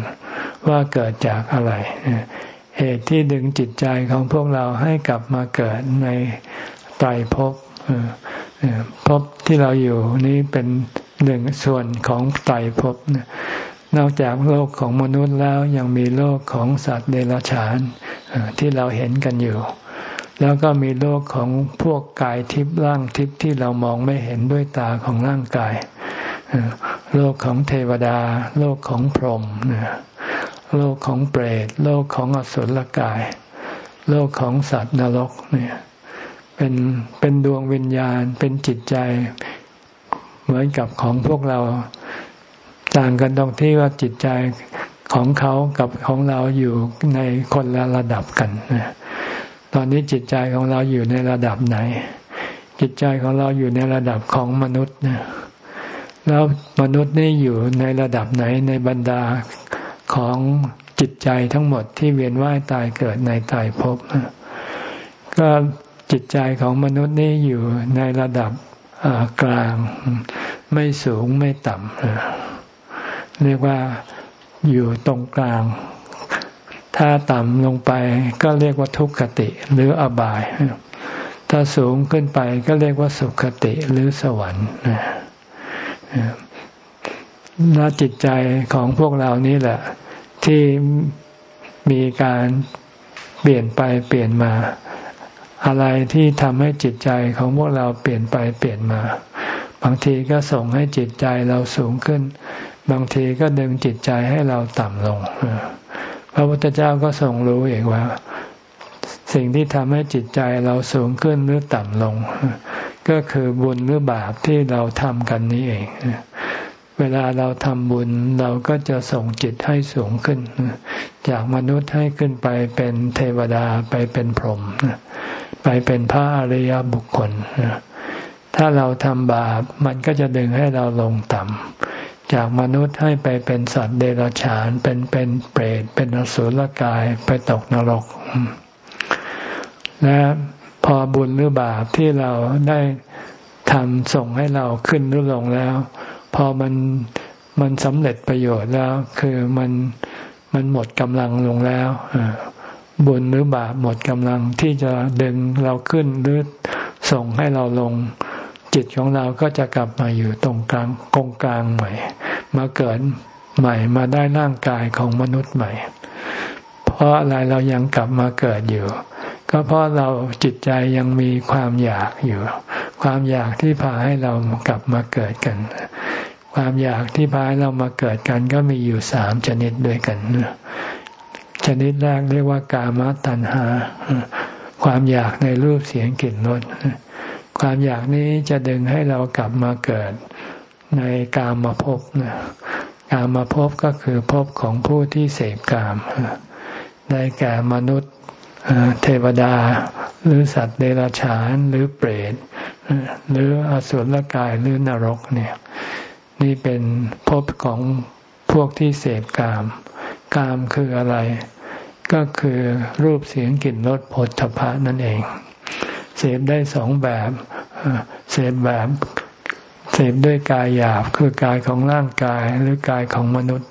ว่าเกิดจากอะไร เหตุที่ดึงจิตใจของพวกเราให้กลับมาเกิดในไตรภพภพที่เราอยู่นี้เป็นหนึ่งส่วนของไตรภพ นอกจากโลกของมนุษย์แล้วยังมีโลกของสัตว์เดรัจฉานที่เราเห็นกันอยู่ แล้วก็มีโลกของพวกกายทิพย์ร่างทิพย์ที่เรามองไม่เห็นด้วยตาของร่างกาย โลกของเทวดา โลกของพรหมโลกของเปรต โลกของอสุรกาย โลกของสัตว์นรกเนี่ยเป็นเป็นดวงวิญญาณเป็นจิตใจ เหมือนกับของพวกเรา ต่างกันตรงที่ว่าจิตใจของเขากับของเราอยู่ในคนละระดับกันตอนนี้จิตใจของเราอยู่ในระดับไหน จิตใจของเราอยู่ในระดับของมนุษย์นี่ยแล้วมนุษย์นี่อยู่ในระดับไหนในบรรดาของจิตใจทั้งหมดที่เวียนว่ายตายเกิดในตายภพก็จิตใจของมนุษย์นี่อยู่ในระดับกลาง ไม่สูงไม่ต่ำ เรียกว่าอยู่ตรงกลาง ถ้าต่ำลงไปก็เรียกว่าทุกขติหรืออบาย ถ้าสูงขึ้นไปก็เรียกว่าสุขติหรือสวรรค์และจิตใจของพวกเรานี้แหละ ที่มีการเปลี่ยนไปเปลี่ยนมา อะไรที่ทำให้จิตใจของพวกเราเปลี่ยนไปเปลี่ยนมา บางทีก็ส่งให้จิตใจเราสูงขึ้น บางทีก็ดึงจิตใจให้เราต่ำลง พระพุทธเจ้าก็ทรงรู้เองว่า สิ่งที่ทำให้จิตใจเราสูงขึ้นหรือต่ำลง ก็คือบุญหรือบาปที่เราทำกันนี้เอง เวลาเราทำบุญเราก็จะส่งจิตให้สูงขึ้น จากมนุษย์ให้ขึ้นไปเป็นเทวดาไปเป็นพรหมไปเป็นพระอริยบุคคล ถ้าเราทำบาปมันก็จะดึงให้เราลงต่ำ จากมนุษย์ให้ไปเป็นสัตว์เดรัจฉาน เป็นเป็นเปรต เป็นอสุรกายไปตกนรก และพอบุญหรือบาปที่เราได้ทำส่งให้เราขึ้นหรือลงแล้ว พอมันมันสำเร็จประโยชน์แล้ว คือมันมันหมดกำลังลงแล้วบุญหรือบาปหมดกำลังที่จะดึงเราขึ้นหรือส่งให้เราลง จิตของเราก็จะกลับมาอยู่ตรงกลางกงกลางใหม่ มาเกิดใหม่มาได้ร่างกายของมนุษย์ใหม่ เพราะอะไรเรายังกลับมาเกิดอยู่ ก็เพราะเราจิตใจยังมีความอยากอยู่ ความอยากที่พาให้เรากลับมาเกิดกัน ความอยากที่พาให้เรามาเกิดกันก็มีอยู่สามชนิดด้วยกัน ชนิดแรกเรียกว่ากามตัณหา ความอยากในรูปเสียงกลิ่นรสความอยากนี้จะดึงให้เรากลับมาเกิด ในกามาพบนะกามาพบก็คือพบของผู้ที่เสพกามได้แก่มนุษย์เทวดา หรือสัตว์เดรัจฉานหรือเปรตหรืออสุรกายหรือนรกเนี่ย นี่เป็นภพของพวกที่เสพกาม กามคืออะไร ก็คือรูปเสียงกลิ่นรสผลทพะนั่นเอง เสพได้สองแบบ เสพแบบ เสพด้วยกายหยาบคือกายของร่างกายหรือกายของมนุษย์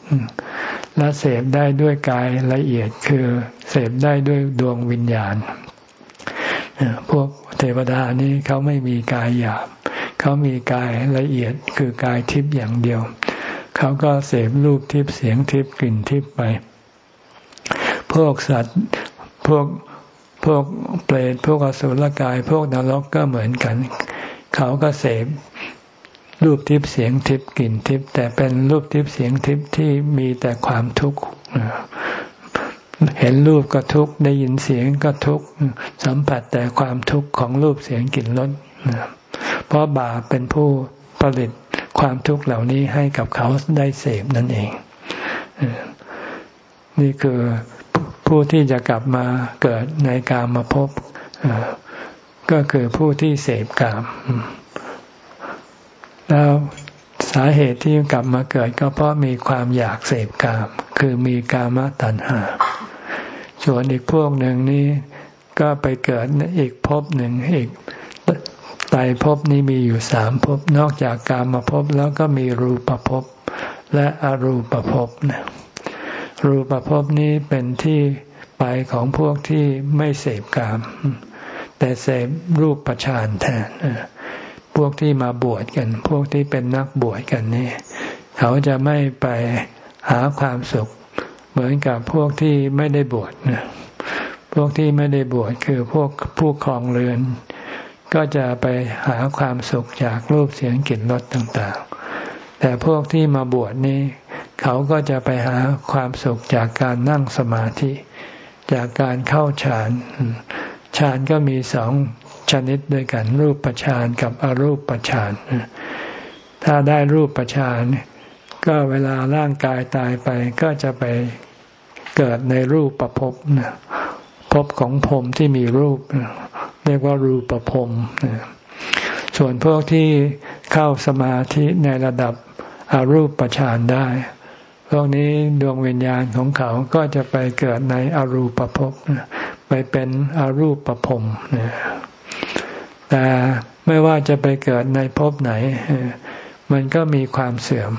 และเสพได้ด้วยกายละเอียดคือเสพได้ด้วยดวงวิญญาณ พวกเทวดานี้เขาไม่มีกายหยาบ เขามีกายละเอียดคือกายทิพย์อย่างเดียว เขาก็เสพรูปทิพย์เสียงทิพย์กลิ่นทิพย์ไป พวกสัตว์พวกพวกเปรตพวกอสุรกาย พวกนรกก็เหมือนกัน เขาก็เสพ รูปทิพย์เสียงทิพย์กลิ่นทิพย์แต่เป็นรูปทิพย์เสียงทิพย์ที่มีแต่ความทุกข์เห็นรูปก็ทุกข์ได้ยินเสียงก็ทุกข์สัมผัสแต่ความทุกข์ของรูปเสียงกลิ่นรสเพราะบาปเป็นผู้ผลิตความทุกข์เหล่านี้ให้กับเขาได้เสพนั่นเอง นี่คือผู้ที่จะกลับมาเกิดในกามาพบก็คือผู้ที่เสพกาม แล้วสาเหตุที่กลับมาเกิดก็เพราะมีความอยากเสพกาม คือมีกามตัณหา ส่วนอีกพวกหนึ่งนี้ก็ไปเกิดอีกภพหนึ่งอีกไตภพนี้มีอยู่สามภพนอกจากกามาภพแล้วก็มีรูปภพและอรูปภพนะรูปภพนี้เป็นที่ไปของพวกที่ไม่เสพกาม แต่เสพรูปประชานแทน พวกที่มาบวชกัน พวกที่เป็นนักบวชกันนี่เขาจะไม่ไปหาความสุข เหมือนกับพวกที่ไม่ได้บวชนะพวกที่ไม่ได้บวชคือพวกผู้ครองเรือน ก็จะไปหาความสุขจากรูปเสียงกลิ่นรสต่างๆ แต่พวกที่มาบวชนี่เขาก็จะไปหาความสุขจากการนั่งสมาธิ จากการเข้าฌานฌานก็มีสอง ชนิดด้วยกัน รูปฌานกับอรูปฌานถ้าได้รูปฌานก็เวลาร่างกายตายไปก็จะไปเกิดในรูปประพบนะพบของพรมที่มีรูป เรียกว่ารูปประพรมส่วนพวกที่เข้าสมาธิในระดับอรูปฌานได้ พวกนี้ดวงวิญญาณของเขาก็จะไปเกิดในอรูปภพไปเป็นอรูปประพนะ แต่ไม่ว่าจะไปเกิดในภพไหน มันก็มีความเสื่อม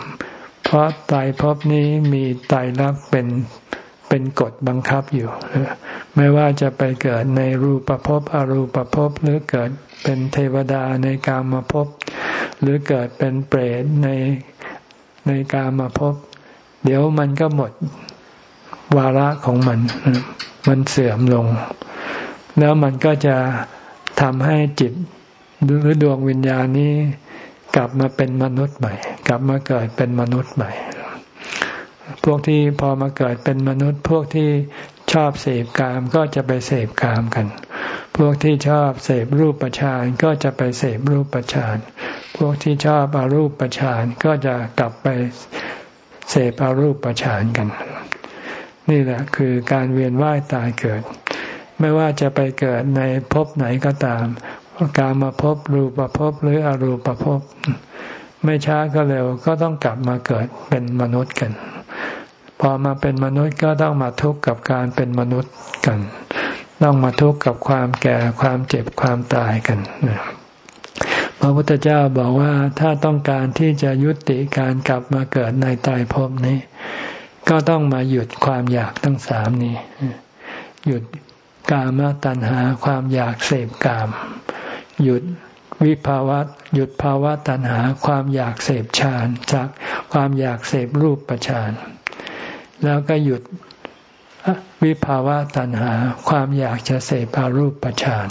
เพราะตายภพนี้มีตายรักเป็นเป็นกฎบังคับอยู่ ไม่ว่าจะไปเกิดในรูปภพ อรูปภพ หรือเกิดเป็นเทวดาในกามภพ หรือเกิดเป็นเปรตในในกามภพ เดี๋ยวมันก็หมดวาระของมัน มันเสื่อมลง แล้วมันก็จะ ทำให้จิตหรือดวงวิญญาณนี้ กลับมาเป็นมนุษย์ใหม่ กลับมาเกิดเป็นมนุษย์ใหม่ พวกที่พอมาเกิดเป็นมนุษย์ พวกที่ชอบเสพกามก็จะไปเสพกามกัน พวกที่ชอบเสพรูปประชานก็จะไปเสพรูปประชาน พวกที่ชอบอารูปประชานก็จะกลับไปเสพอารูปประชานกัน นี่แหละคือการเวียนว่ายตายเกิด ไม่ว่าจะไปเกิดในภพไหนก็ตามการมาพบรูปภพหรืออรูปภพไม่ช้าก็เร็วก็ต้องกลับมาเกิดเป็นมนุษย์กัน พอมาเป็นมนุษย์ก็ต้องมาทุกข์กับการเป็นมนุษย์กัน ต้องมาทุกข์กับความแก่ความเจ็บความตายกันพระพุทธเจ้าบอกว่าถ้าต้องการที่จะยุติการกลับมาเกิดในตายภพนี้ ก็ต้องมาหยุดความอยากทั้งสามนี้ หยุด กามตัณหาความอยากเสพกาม หยุดวิภาวะหยุดภาวะตัณหาความอยากเสพฌานจากความอยากเสพรูปประฌานแล้วก็หยุดวิภาวะตัณหาความอยากจะเสพอารูปประฌาน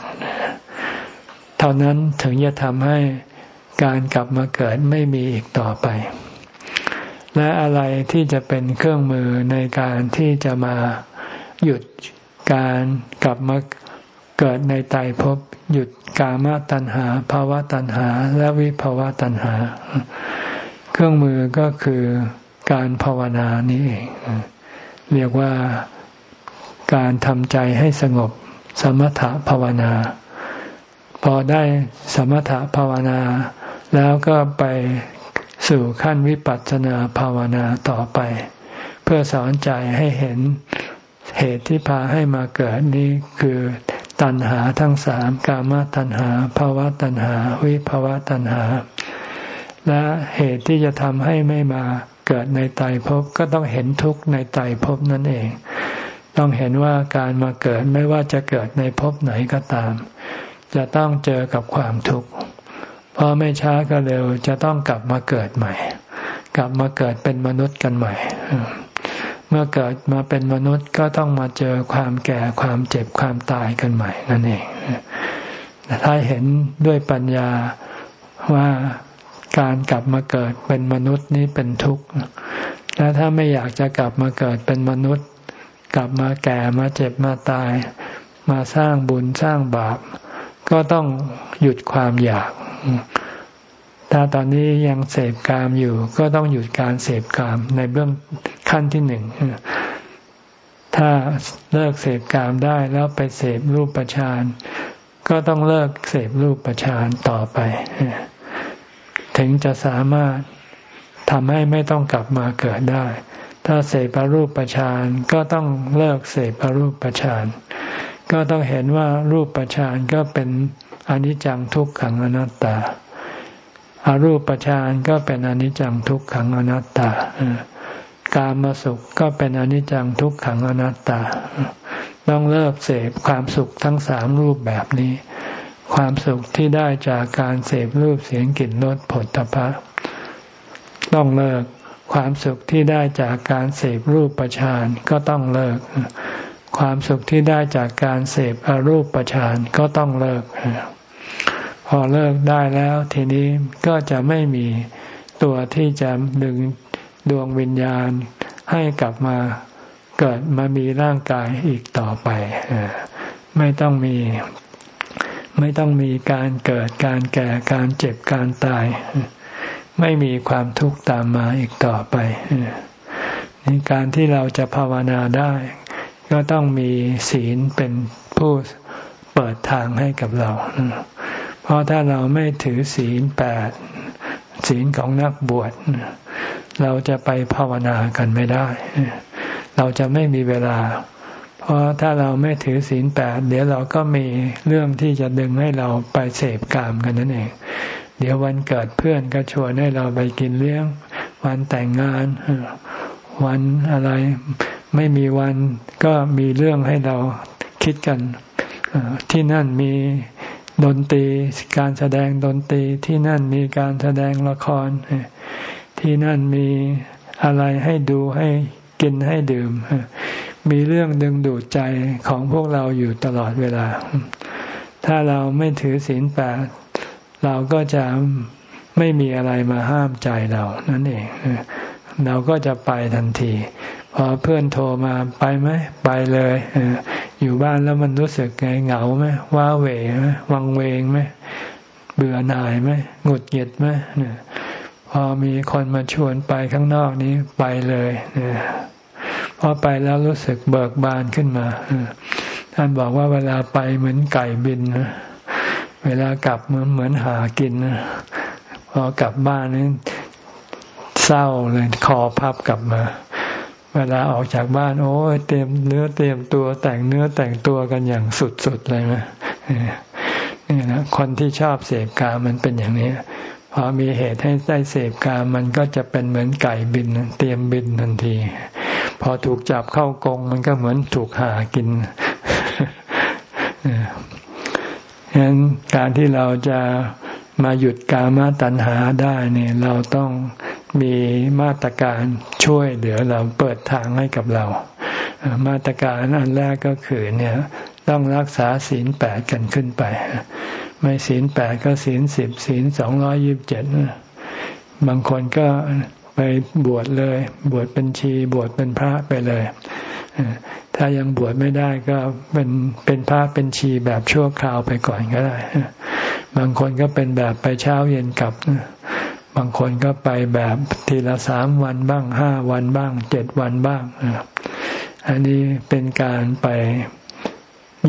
เท่านั้นถึงจะทำให้การกลับมาเกิดไม่มีอีกต่อไป และอะไรที่จะเป็นเครื่องมือในการที่จะมาหยุด การกลับมาเกิดในไตภพหยุดกามตัณหาภาวะตัณหา และวิภาวะตัณหา เครื่องมือก็คือการภาวนานี้เองเรียกว่าการทำใจให้สงบสมถภาวนา พอได้สมถภาวนา แล้วก็ไปสู่ขั้นวิปัสสนาภาวนาต่อไป เพื่อสอนใจให้เห็น เหตุที่พาให้มาเกิดนี้คือตัณหาทั้งสามกามตัณหาภาวะตัณหา วิภาวะตัณหา และเหตุที่จะทำให้ไม่มาเกิดในไตรภพก็ต้องเห็นทุกข์ในไตรภพนั่นเอง ต้องเห็นว่าการมาเกิดไม่ว่าจะเกิดในภพไหนก็ตาม จะต้องเจอกับความทุกข์พอไม่ช้าก็เร็วจะต้องกลับมาเกิดใหม่ กลับมาเกิดเป็นมนุษย์กันใหม่ เมื่อเกิดมาเป็นมนุษย์ก็ต้องมาเจอความแก่ความเจ็บความตายกันใหม่นั่นเองถ้าเห็นด้วยปัญญาว่าการกลับมาเกิดเป็นมนุษย์นี้เป็นทุกข์และถ้าไม่อยากจะกลับมาเกิดเป็นมนุษย์ กลับมาแก่มาเจ็บมาตาย มาสร้างบุญสร้างบาป ก็ต้องหยุดความอยาก ถ้าตอนนี้ยังเสพกามอยู่ ก็ต้องหยุดการเสพกามในเบื้องขั้นที่หนึ่งถ้าเลิกเสพกามได้แล้วไปเสพรูปประชานก็ต้องเลิกเสพรูปประชานต่อไป ถึงจะสามารถทำให้ไม่ต้องกลับมาเกิดได้ ถ้าเสพรูปประชานก็ต้องเลิกเสพรูปประชานก็ต้องเห็นว่ารูปประชานก็เป็นอนิจจังทุกขังอนัตตา อารูปประชานก็เป็นอนิจจังทุกขังอนัตตา การมาสุขก็เป็นอนิจจังทุกขังอนัตตา ต้องเลิกเสพความสุขทั้งสามรูปแบบนี้ ความสุขที่ได้จากการเสพรูปเสียงกลิ่นรสผลตภะต้องเลิกความสุขที่ได้จากการเสพรูปประชานก็ต้องเลิก ความสุขที่ได้จากการเสพอรูปประชานก็ต้องเลิก พอเลิกได้แล้ว ทีนี้ก็จะไม่มีตัวที่จะดึงดวงวิญญาณให้กลับมาเกิดมามีร่างกายอีกต่อไปไม่ต้องมี ไม่ต้องมีการเกิดการแก่การเจ็บการตาย ไม่มีความทุกข์ตามมาอีกต่อไปนี่การที่เราจะภาวนาได้ ก็ต้องมีศีลเป็นผู้เปิดทางให้กับเรา เพราะถ้าเราไม่ถือศีลแปดศีลของนักบวช เราจะไปภาวนากันไม่ได้ เราจะไม่มีเวลา เพราะถ้าเราไม่ถือศีลแปดเดี๋ยวเราก็มีเรื่องที่จะดึงให้เราไปเสพกามกันนั่นเอง เดี๋ยววันเกิดเพื่อนก็ชวนให้เราไปกินเลี้ยง วันแต่งงาน วันอะไรไม่มีวันก็มีเรื่องให้เราคิดกันที่นั่นมี ดนตรีการแสดงดนตรีที่นั่นมีการแสดงละคร ที่นั่นมีอะไรให้ดูให้กินให้ดื่ม มีเรื่องดึงดูดใจของพวกเราอยู่ตลอดเวลา ถ้าเราไม่ถือศีลแปดเราก็จะไม่มีอะไรมาห้ามใจเรานั่นเองเราก็จะไปทันที พอเพื่อนโทรมาไปไหมไปเลยอยู่บ้านแล้วมันรู้สึกไงเหงาไหมว้าเหวไหมวังเวงไหมเบื่อหน่ายไหมหงุดหงิดไหมพอมีคนมาชวนไปข้างนอกนี้ไปเลยพอไปแล้วรู้สึกเบิกบานขึ้นมาท่านบอกว่าเวลาไปเหมือนไก่บินเวลากลับเหมือนเหมือนหากินพอกลับบ้านนี่เศร้าเลยคอพับกลับมา เวลาออกจากบ้าน โอ้ยเตรียมเนื้อเตรียมตัวแต่งเนื้อแต่งตัวกันอย่างสุดๆเลยนะนี่นะคนที่ชอบเสพกามันเป็นอย่างนี้พอมีเหตุให้ได้เสพกามันก็จะเป็นเหมือนไก่บิน เตรียมบินทันที พอถูกจับเข้ากรงมันก็เหมือนถูกหากินฉะนั้นการที่เราจะมาหยุดกามตัณหาได้เนี่ย เราต้อง มีมาตรการช่วยเหลือเราเปิดทางให้กับเรา มาตรการอันแรกก็คือเนี่ยต้องรักษาศีลแปดกันขึ้นไป ไม่ศีลแปดก็ศีลสิบศีลสองร้อยยิบเจ็ดบางคนก็ไปบวชเลย บวชเป็นชีบวชเป็นพระไปเลยถ้ายังบวชไม่ได้ก็เป็นเป็นพระเป็นชีแบบชั่วคราวไปก่อนก็ได้ บางคนก็เป็นแบบไปเช้าเย็นกลับ บางคนก็ไปแบบทีละสามวันบ้างห้าวันบ้างเจ็ดวันบ้างอันนี้เป็นการไป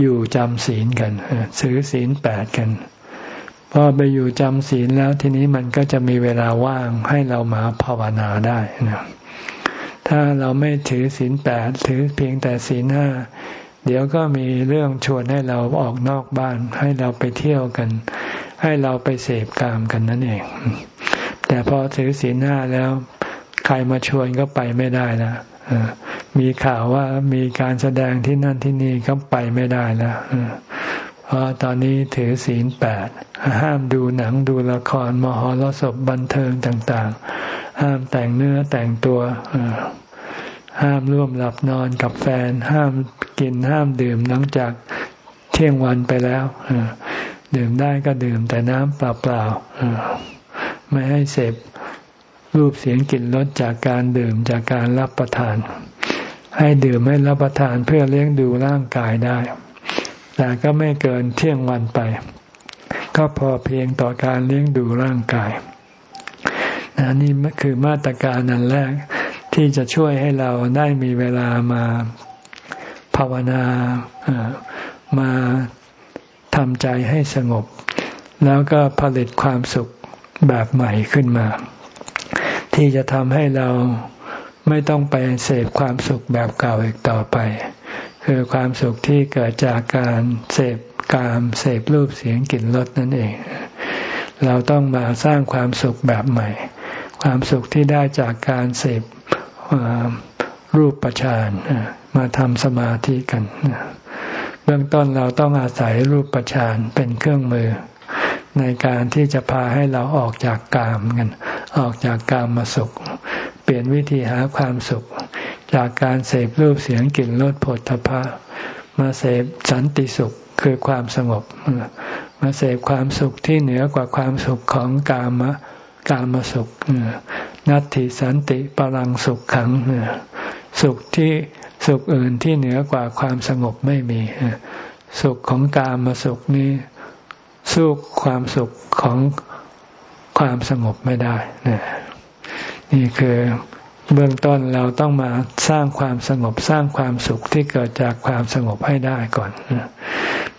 อยู่จำศีลกันซื้อศีลแปดกันพอไปอยู่จำศีลแล้วทีนี้มันก็จะมีเวลาว่างให้เรามาภาวนาได้นะถ้าเราไม่ถือศีลแปดถือเพียงแต่ศีลห้าเดี๋ยวก็มีเรื่องชวนให้เราออกนอกบ้าน ให้เราไปเที่ยวกัน ให้เราไปเสพกามกันนั่นเอง แต่พอถือศีลห้าแล้ว ใครมาชวนก็ไปไม่ได้นะมีข่าวว่ามีการแสดงที่นั่นที่นี่ก็ไปไม่ได้แล้วเพราะตอนนี้ถือศีลแปดห้ามดูหนังดูละคร มหรสพบันเทิงต่างๆ ห้ามแต่งเนื้อแต่งตัวห้ามร่วมหลับนอนกับแฟน ห้ามกินห้ามดื่มหลังจากเที่ยงวันไปแล้วดื่มได้ก็ดื่มแต่น้ำเปล่าๆ ไม่ให้เสพรูปเสียงกลิ่นรสจากการดื่มจากการรับประทาน ให้ดื่มให้รับประทานเพื่อเลี้ยงดูร่างกายได้ แต่ก็ไม่เกินเที่ยงวันไป ก็พอเพียงต่อการเลี้ยงดูร่างกายนนี่คือมาตรการนันแรกที่จะช่วยให้เราได้มีเวลามาภาวนามาทำใจให้สงบ แล้วก็ผลิตความสุข แบบใหม่ขึ้นมา ที่จะทำให้เราไม่ต้องไปเสพความสุขแบบเก่าอีกต่อไป คือความสุขที่เกิดจากการเสพกามเสพรูปเสียงกลิ่นรสนั่นเอง เราต้องมาสร้างความสุขแบบใหม่ ความสุขที่ได้จากการเสพรูปประชานมาทำสมาธิกัน เบื้องต้นเราต้องอาศัยรูปประชานเป็นเครื่องมือ ในการที่จะพาให้เราออกจากกามกัน ออกจากกามมาสุข เปลี่ยนวิธีหาความสุข จากการเสพรูปเสียงกลิ่นรสผลทพะมาเสพสันติสุขคือความสงบ มาเสพความสุขที่เหนือกว่าความสุขของกามะกามสุขนัตติสันติปรังสุขขังสุขที่สุขอื่นที่เหนือกว่าความสงบไม่มี สุขของกามมาสุขนี้ สู้ความสุขของความสงบไม่ได้นี่คือเบื้องต้นเราต้องมาสร้างความสงบสร้างความสุขที่เกิดจากความสงบให้ได้ก่อน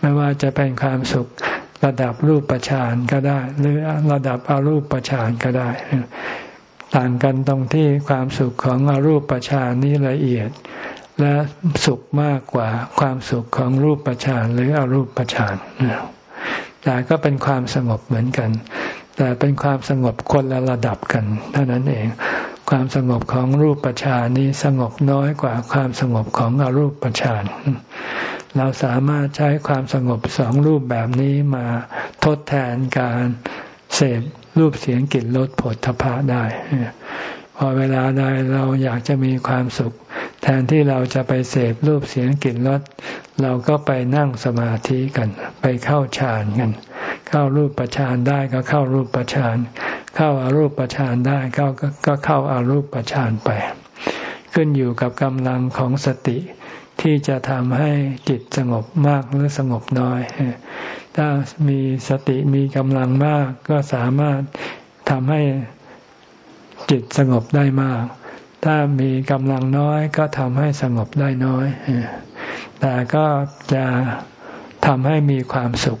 ไม่ว่าจะเป็นความสุขระดับรูปประชานก็ได้ หรือระดับอารูปประชานก็ได้ ต่างกันตรงที่ความสุขของอรูปฌานนี้ละเอียด และสุขมากกว่าความสุขของรูปฌานหรืออรูปฌาน แต่ก็เป็นความสงบเหมือนกัน แต่เป็นความสงบคนละระดับกัน เท่านั้นเอง ความสงบของรูปฌานนี้สงบน้อยกว่าความสงบของอรูปฌานเราสามารถใช้ความสงบสองรูปแบบนี้มาทดแทนการเสพรูปเสียงกลิ่นรสผลทพะได้พอเวลาใดเราอยากจะมีความสุข แทนที่เราจะไปเสพรูปเสียงกลิ่นรสเราก็ไปนั่งสมาธิกัน ไปเข้าฌานกัน เข้ารูปประชานได้ก็เข้ารูปประชานเข้าอารูปประชานได้ก็ก็เข้าอารูปประชานไป ขึ้นอยู่กับกำลังของสติที่จะทำให้จิตสงบมากหรือสงบน้อย ถ้ามีสติมีกำลังมากก็สามารถทำให้จิตสงบได้มาก ถ้ามีกำลังน้อยก็ทำให้สงบได้น้อย แต่ก็จะทำให้มีความสุข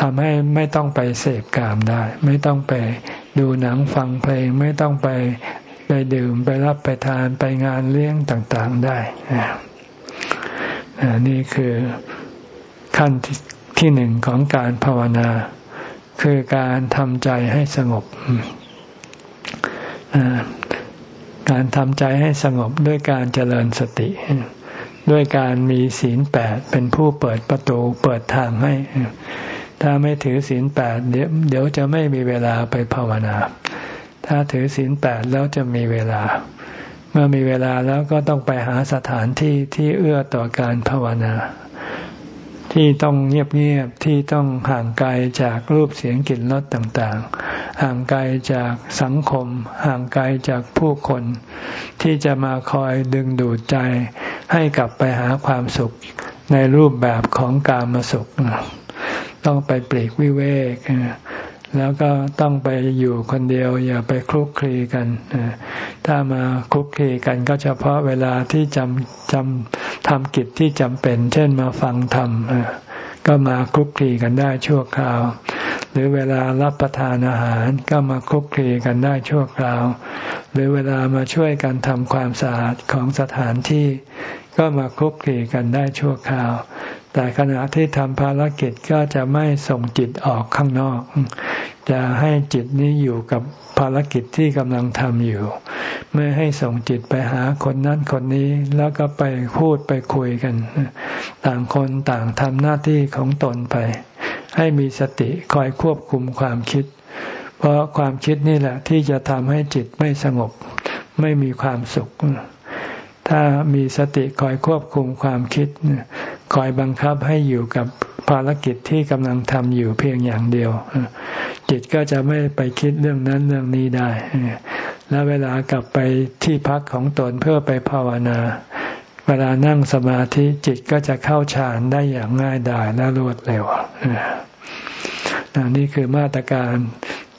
ทำให้ไม่ต้องไปเสพกามได้ ไม่ต้องไปดูหนังฟังเพลง ไม่ต้องไปไปดื่มไปรับไปทานไปงานเลี้ยงต่างๆได้ นี่คือขั้นที่หนึ่งของการภาวนา คือการทำใจให้สงบ การทำใจให้สงบด้วยการเจริญสติ ด้วยการมีศีลแปดเป็นผู้เปิดประตูเปิดทางให้ ถ้าไม่ถือศีลแปดเดี๋ยวเดี๋ยวจะไม่มีเวลาไปภาวนา ถ้าถือศีลแปดแล้วจะมีเวลา เมื่อมีเวลาแล้วก็ต้องไปหาสถานที่ที่เอื้อต่อการภาวนา ที่ต้องเงียบๆที่ต้องห่างไกลจากรูปเสียงกลิ่นรสต่างๆ ห่างไกลจากสังคม ห่างไกลจากผู้คน ที่จะมาคอยดึงดูดใจ ให้กลับไปหาความสุขในรูปแบบของกามสุข ต้องไปปลีกวิเวก แล้วก็ต้องไปอยู่คนเดียว อย่าไปคลุกคลีกัน ถ้ามาคลุกคลีกันก็เฉพาะเวลาที่จำจำทำกิจที่จำเป็น เช่นมาฟังธรรมก็มาคลุกคลีกันได้ชั่วคราว หรือเวลารับประทานอาหารก็มาคลุกคลีกันได้ชั่วคราว หรือเวลามาช่วยกันทำความสะอาดของสถานที่ ก็มาคลุกคลีกันได้ชั่วคราว แต่ขณะที่ทำภารกิจก็จะไม่ส่งจิตออกข้างนอก จะให้จิตนี้อยู่กับภารกิจที่กำลังทำอยู่ ไม่ให้ส่งจิตไปหาคนนั้นคนนี้แล้วก็ไปพูดไปคุยกัน ต่างคนต่างทำหน้าที่ของตนไป ให้มีสติคอยควบคุมความคิด เพราะความคิดนี่แหละที่จะทำให้จิตไม่สงบ ไม่มีความสุข ถ้ามีสติคอยควบคุมความคิด คอยบังคับให้อยู่กับภารกิจที่กำลังทำอยู่เพียงอย่างเดียว จิตก็จะไม่ไปคิดเรื่องนั้นเรื่องนี้ได้ แล้วเวลากลับไปที่พักของตนเพื่อไปภาวนา เวลานั่งสมาธิจิตก็จะเข้าฌานได้อย่างง่ายดายและรวดเร็วนี่คือมาตรการ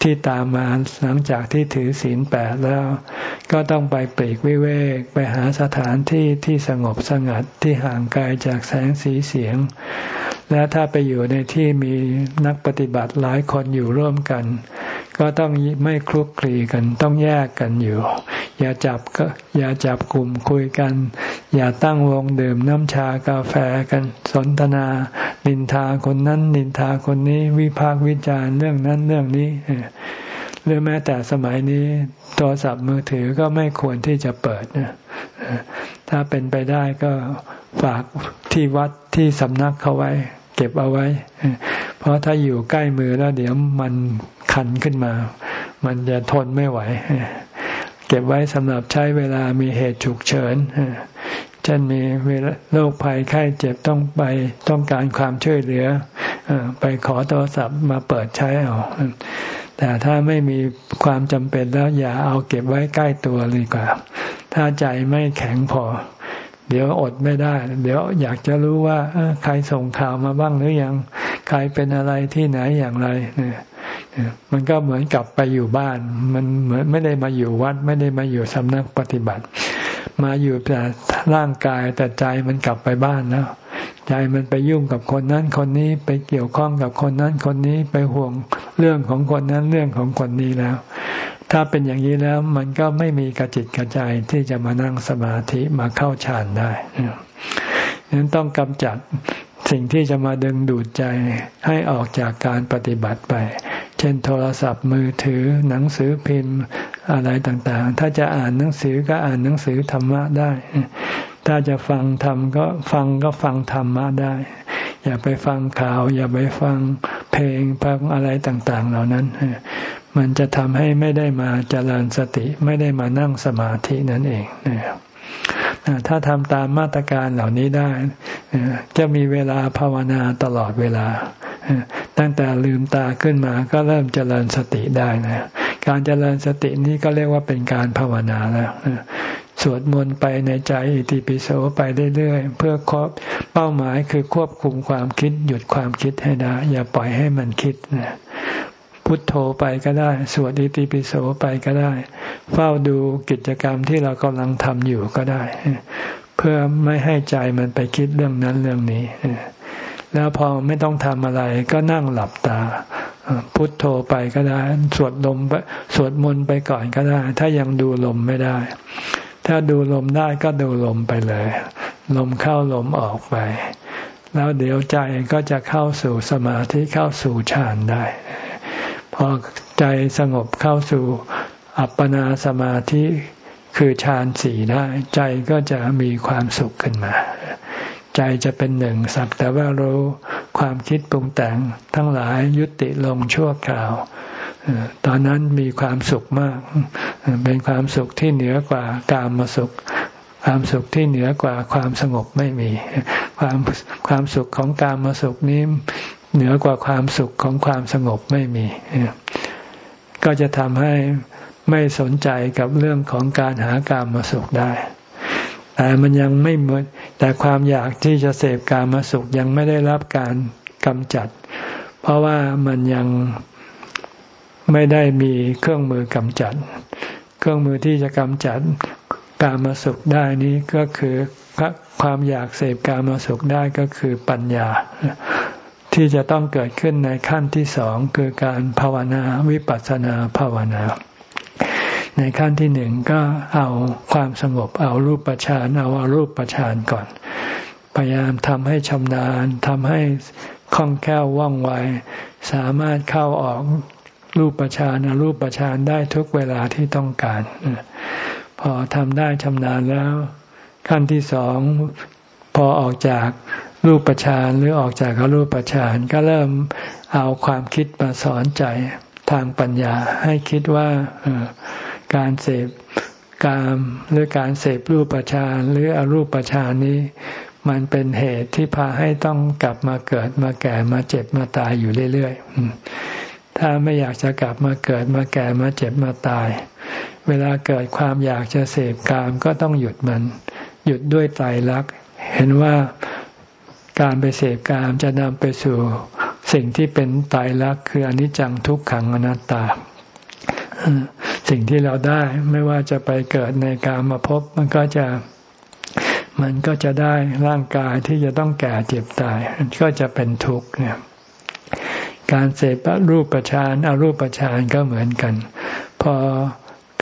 ที่ตามมาหลังจากที่ถือศีลแปดแล้ว ก็ต้องไปปลีกวิเวกไปหาสถานที่ที่สงบสงัดที่ห่างไกลจากแสงสีเสียง และถ้าไปอยู่ในที่มีนักปฏิบัติหลายคนอยู่ร่วมกัน ก็ต้องไม่คลุกคลีกัน ต้องแยกกันอยู่ อย่าจับก็อย่าจับกลุ่มคุยกัน อย่าตั้งวงดื่มน้ำชากาแฟกัน สนทนานินทาคนนั้นนินทาคนนี้วิพากษ์วิจารณ์เรื่องนั้นเรื่องนี้หรือแม้แต่สมัยนี้โทรศัพท์มือถือก็ไม่ควรที่จะเปิดถ้าเป็นไปได้ก็ฝากที่วัดที่สำนักเขาไว้ เก็บเอาไว้ เพราะถ้าอยู่ใกล้มือแล้วเดี๋ยวมันคันขึ้นมา มันจะทนไม่ไหว เก็บไว้สำหรับใช้เวลามีเหตุฉุกเฉินเช่นมีโรคภัยไข้เจ็บต้องไปต้องการความช่วยเหลือไปขอโทรศัพท์มาเปิดใช้เอาแต่ถ้าไม่มีความจำเป็นแล้วอย่าเอาเก็บไว้ใกล้ตัวเลยกว่า ถ้าใจไม่แข็งพอ เดี๋ยวอดไม่ได้ เดี๋ยวอยากจะรู้ว่าใครส่งข่าวมาบ้างหรือยัง ใครเป็นอะไรที่ไหนอย่างไรเนี่ยมันก็เหมือนกลับไปอยู่บ้าน มันเหมือนไม่ได้มาอยู่วัด ไม่ได้มาอยู่สำนักปฏิบัติ มาอยู่แต่ร่างกายแต่ใจมันกลับไปบ้านแล้ว ใจมันไปยุ่งกับคนนั้นคนนี้ไปเกี่ยวข้องกับคนนั้นคนนี้ไปห่วงเรื่องของคนนั้นเรื่องของคนนี้แล้ว ถ้าเป็นอย่างนี้แล้วมันก็ไม่มีกระจิตกระใจที่จะมานั่งสมาธิมาเข้าฌานได้ดังนั้นต้องกำจัดสิ่งที่จะมาดึงดูดใจให้ออกจากการปฏิบัติไป เช่น โทรศัพท์มือถือหนังสือพิมพ์อะไรต่างๆ ถ้าจะอ่านหนังสือก็อ่านหนังสือธรรมะได้ ถ้าจะฟังธรรมก็ฟังก็ฟังธรรมะได้ อย่าไปฟังข่าว อย่าไปฟังเพลงฟังอะไรต่าง ๆ เหล่านั้น มันจะทำให้ไม่ได้มาเจริญสติไม่ได้มานั่งสมาธินั่นเองถ้าทำตามมาตรการเหล่านี้ได้ จะมีเวลาภาวนาตลอดเวลา ตั้งแต่ลืมตาขึ้นมาก็เริ่มเจริญสติได้นะการเจริญสตินี้ก็เรียกว่าเป็นการภาวนาแล้ว สวดมนต์ไปในใจอิติปิโสไปเรื่อยๆเพื่อครอบเป้าหมายคือควบคุมความคิด หยุดความคิดให้ได้ อย่าปล่อยให้มันคิดนะพุทโธไปก็ได้ สวดอิติปิโสไปก็ได้ เฝ้าดูกิจกรรมที่เรากำลังทำอยู่ก็ได้ เพื่อไม่ให้ใจมันไปคิดเรื่องนั้นเรื่องนี้ แล้วพอไม่ต้องทำอะไรก็นั่งหลับตา พุทโธไปก็ได้ สวดลมสวดมนต์ไปก่อนก็ได้ ถ้ายังดูลมไม่ได้ ถ้าดูลมได้ก็ดูลมไปเลย ลมเข้าลมออกไป แล้วเดี๋ยวใจก็จะเข้าสู่สมาธิเข้าสู่ฌานได้ พอใจสงบเข้าสู่อัปปนาสมาธิคือฌานสี่ได้ใจก็จะมีความสุขขึ้นมา ใจจะเป็นหนึ่งสักแต่ว่ารู้ความคิดปรุงแต่งทั้งหลายยุติลงชั่วคราว ตอนนั้นมีความสุขมาก เป็นความสุขที่เหนือกว่ากามมาสุข ความสุขที่เหนือกว่าความสงบไม่มี ความความสุขของกามมาสุขนี้เหนือกว่าความสุขของความสงบไม่มี ก็จะทำให้ไม่สนใจกับเรื่องของการหากามมาสุขได้ แต่มันยังไม่หมดแต่ความอยากที่จะเสพกามมาสุขยังไม่ได้รับการกำจัด เพราะว่ามันยัง ไม่ได้มีเครื่องมือกำจัด เครื่องมือที่จะกำจัดกามาสุขได้นี้ก็คือความอยากเสพกามาสุขได้ก็คือปัญญา ที่จะต้องเกิดขึ้นในขั้นที่สองคือการภาวนาวิปัสสนาภาวนา ในขั้นที่หนึ่งก็เอาความสงบเอารูปฌานเอาอารูปฌานก่อน พยายามทำให้ชำนาญทำให้คล่องแคล่วว่องไวสามารถเข้าออก รูปฌานอรูปฌานได้ทุกเวลาที่ต้องการ พอทำได้ชำนาญแล้ว ขั้นที่สองพอออกจากรูปฌานหรือออกจากอรูปฌานก็เริ่มเอาความคิดมาสอนใจทางปัญญาให้คิดว่าการเสพกามหรือการเสพรูปฌานหรืออรูปฌานนี้ มันเป็นเหตุที่พาให้ต้องกลับมาเกิดมาแก่มาเจ็บมาตายอยู่เรื่อยๆ ถ้าไม่อยากจะกลับมาเกิดมาแก่มาเจ็บมาตาย เวลาเกิดความอยากจะเสพกามก็ต้องหยุดมัน หยุดด้วยไตรลักษณ์เห็นว่าการไปเสพกามจะนำไปสู่สิ่งที่เป็นตายรักคืออนิจจังทุกขังอนัตตา สิ่งที่เราได้ไม่ว่าจะไปเกิดในการมาพบมันก็จะมันก็จะได้ร่างกายที่จะต้องแก่เจ็บตาย ก็จะเป็นทุกข์เนี่ย การเสพรูปฌานอารูปฌานก็เหมือนกัน พอ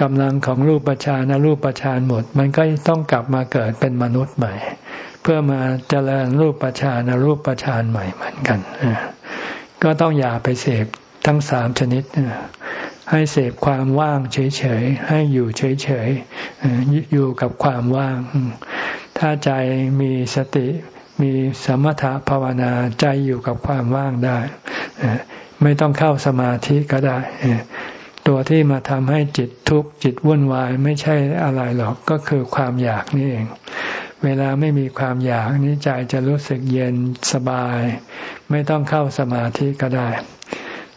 กำลังของรูปฌานอารูปฌานหมด มันก็ต้องกลับมาเกิดเป็นมนุษย์ใหม่ เพื่อมาเจริญรูปฌานอรูปฌานใหม่เหมือนกัน ก็ต้องอย่าไปเสพทั้งสามชนิดให้เสพความว่างเฉยๆ ให้อยู่เฉยๆ อยู่กับความว่าง ถ้าใจมีสติ มีสมถะภาวนาใจอยู่กับความว่างได้ ไม่ต้องเข้าสมาธิก็ได้ ตัวที่มาทำให้จิตทุกข์จิตวุ่นวายไม่ใช่อะไรหรอกก็คือความอยากนี่เองเวลาไม่มีความอยากนี้ใจจะรู้สึกเย็นสบาย ไม่ต้องเข้าสมาธิก็ได้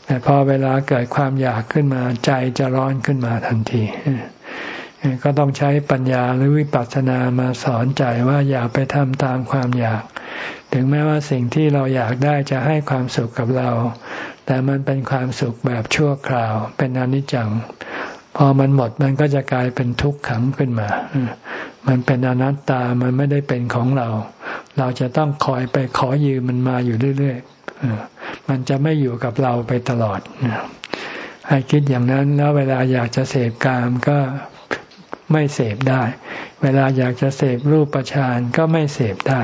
แต่พอเวลาเกิดความอยากขึ้นมาใจจะร้อนขึ้นมาทันที ก็ต้องใช้ปัญญาหรือวิปัสสนามาสอนใจว่าอย่าไปทำตามความอยาก ถึงแม้ว่าสิ่งที่เราอยากได้จะให้ความสุขกับเรา แต่มันเป็นความสุขแบบชั่วคราว เป็นอนิจจัง พอมันหมดมันก็จะกลายเป็นทุกข์ขังขึ้นมา มันเป็นอนัตตา มันไม่ได้เป็นของเรา เราจะต้องคอยไปขอยืมมันมาอยู่เรื่อยๆ มันจะไม่อยู่กับเราไปตลอดให้คิดอย่างนั้นแล้วเวลาอยากจะเสพกามก็ ไม่เสพได้ เวลาอยากจะเสพรูปประชานก็ไม่เสพได้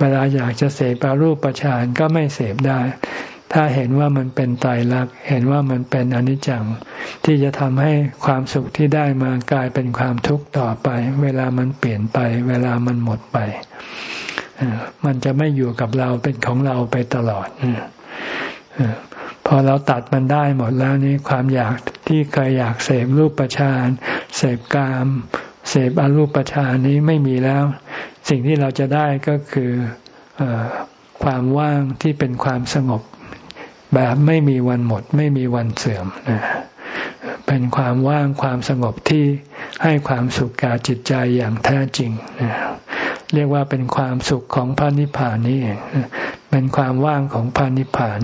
เวลาอยากจะเสพอรูปประชานก็ไม่เสพได้ ถ้าเห็นว่ามันเป็นตายรัก เห็นว่ามันเป็นอนิจจัง ที่จะทำให้ความสุขที่ได้มากลายเป็นความทุกข์ต่อไป เวลามันเปลี่ยนไป เวลามันหมดไป มันจะไม่อยู่กับเราเป็นของเราไปตลอด พอเราตัดมันได้หมดแล้วนี่ความอยากที่เคยอยากเสพรูปประชานเสพกาม เสพอรูปประชานนี้ไม่มีแล้ว สิ่งที่เราจะได้ก็คืออความว่างที่เป็นความสงบ แบบไม่มีวันหมด ไม่มีวันเสื่อมนะเป็นความว่างความสงบที่ให้ความสุขแก่จิตใจอย่างแท้จริงนะเรียกว่าเป็นความสุขของพระนิพพานนี่เองเป็นความว่างของพระนิพพาน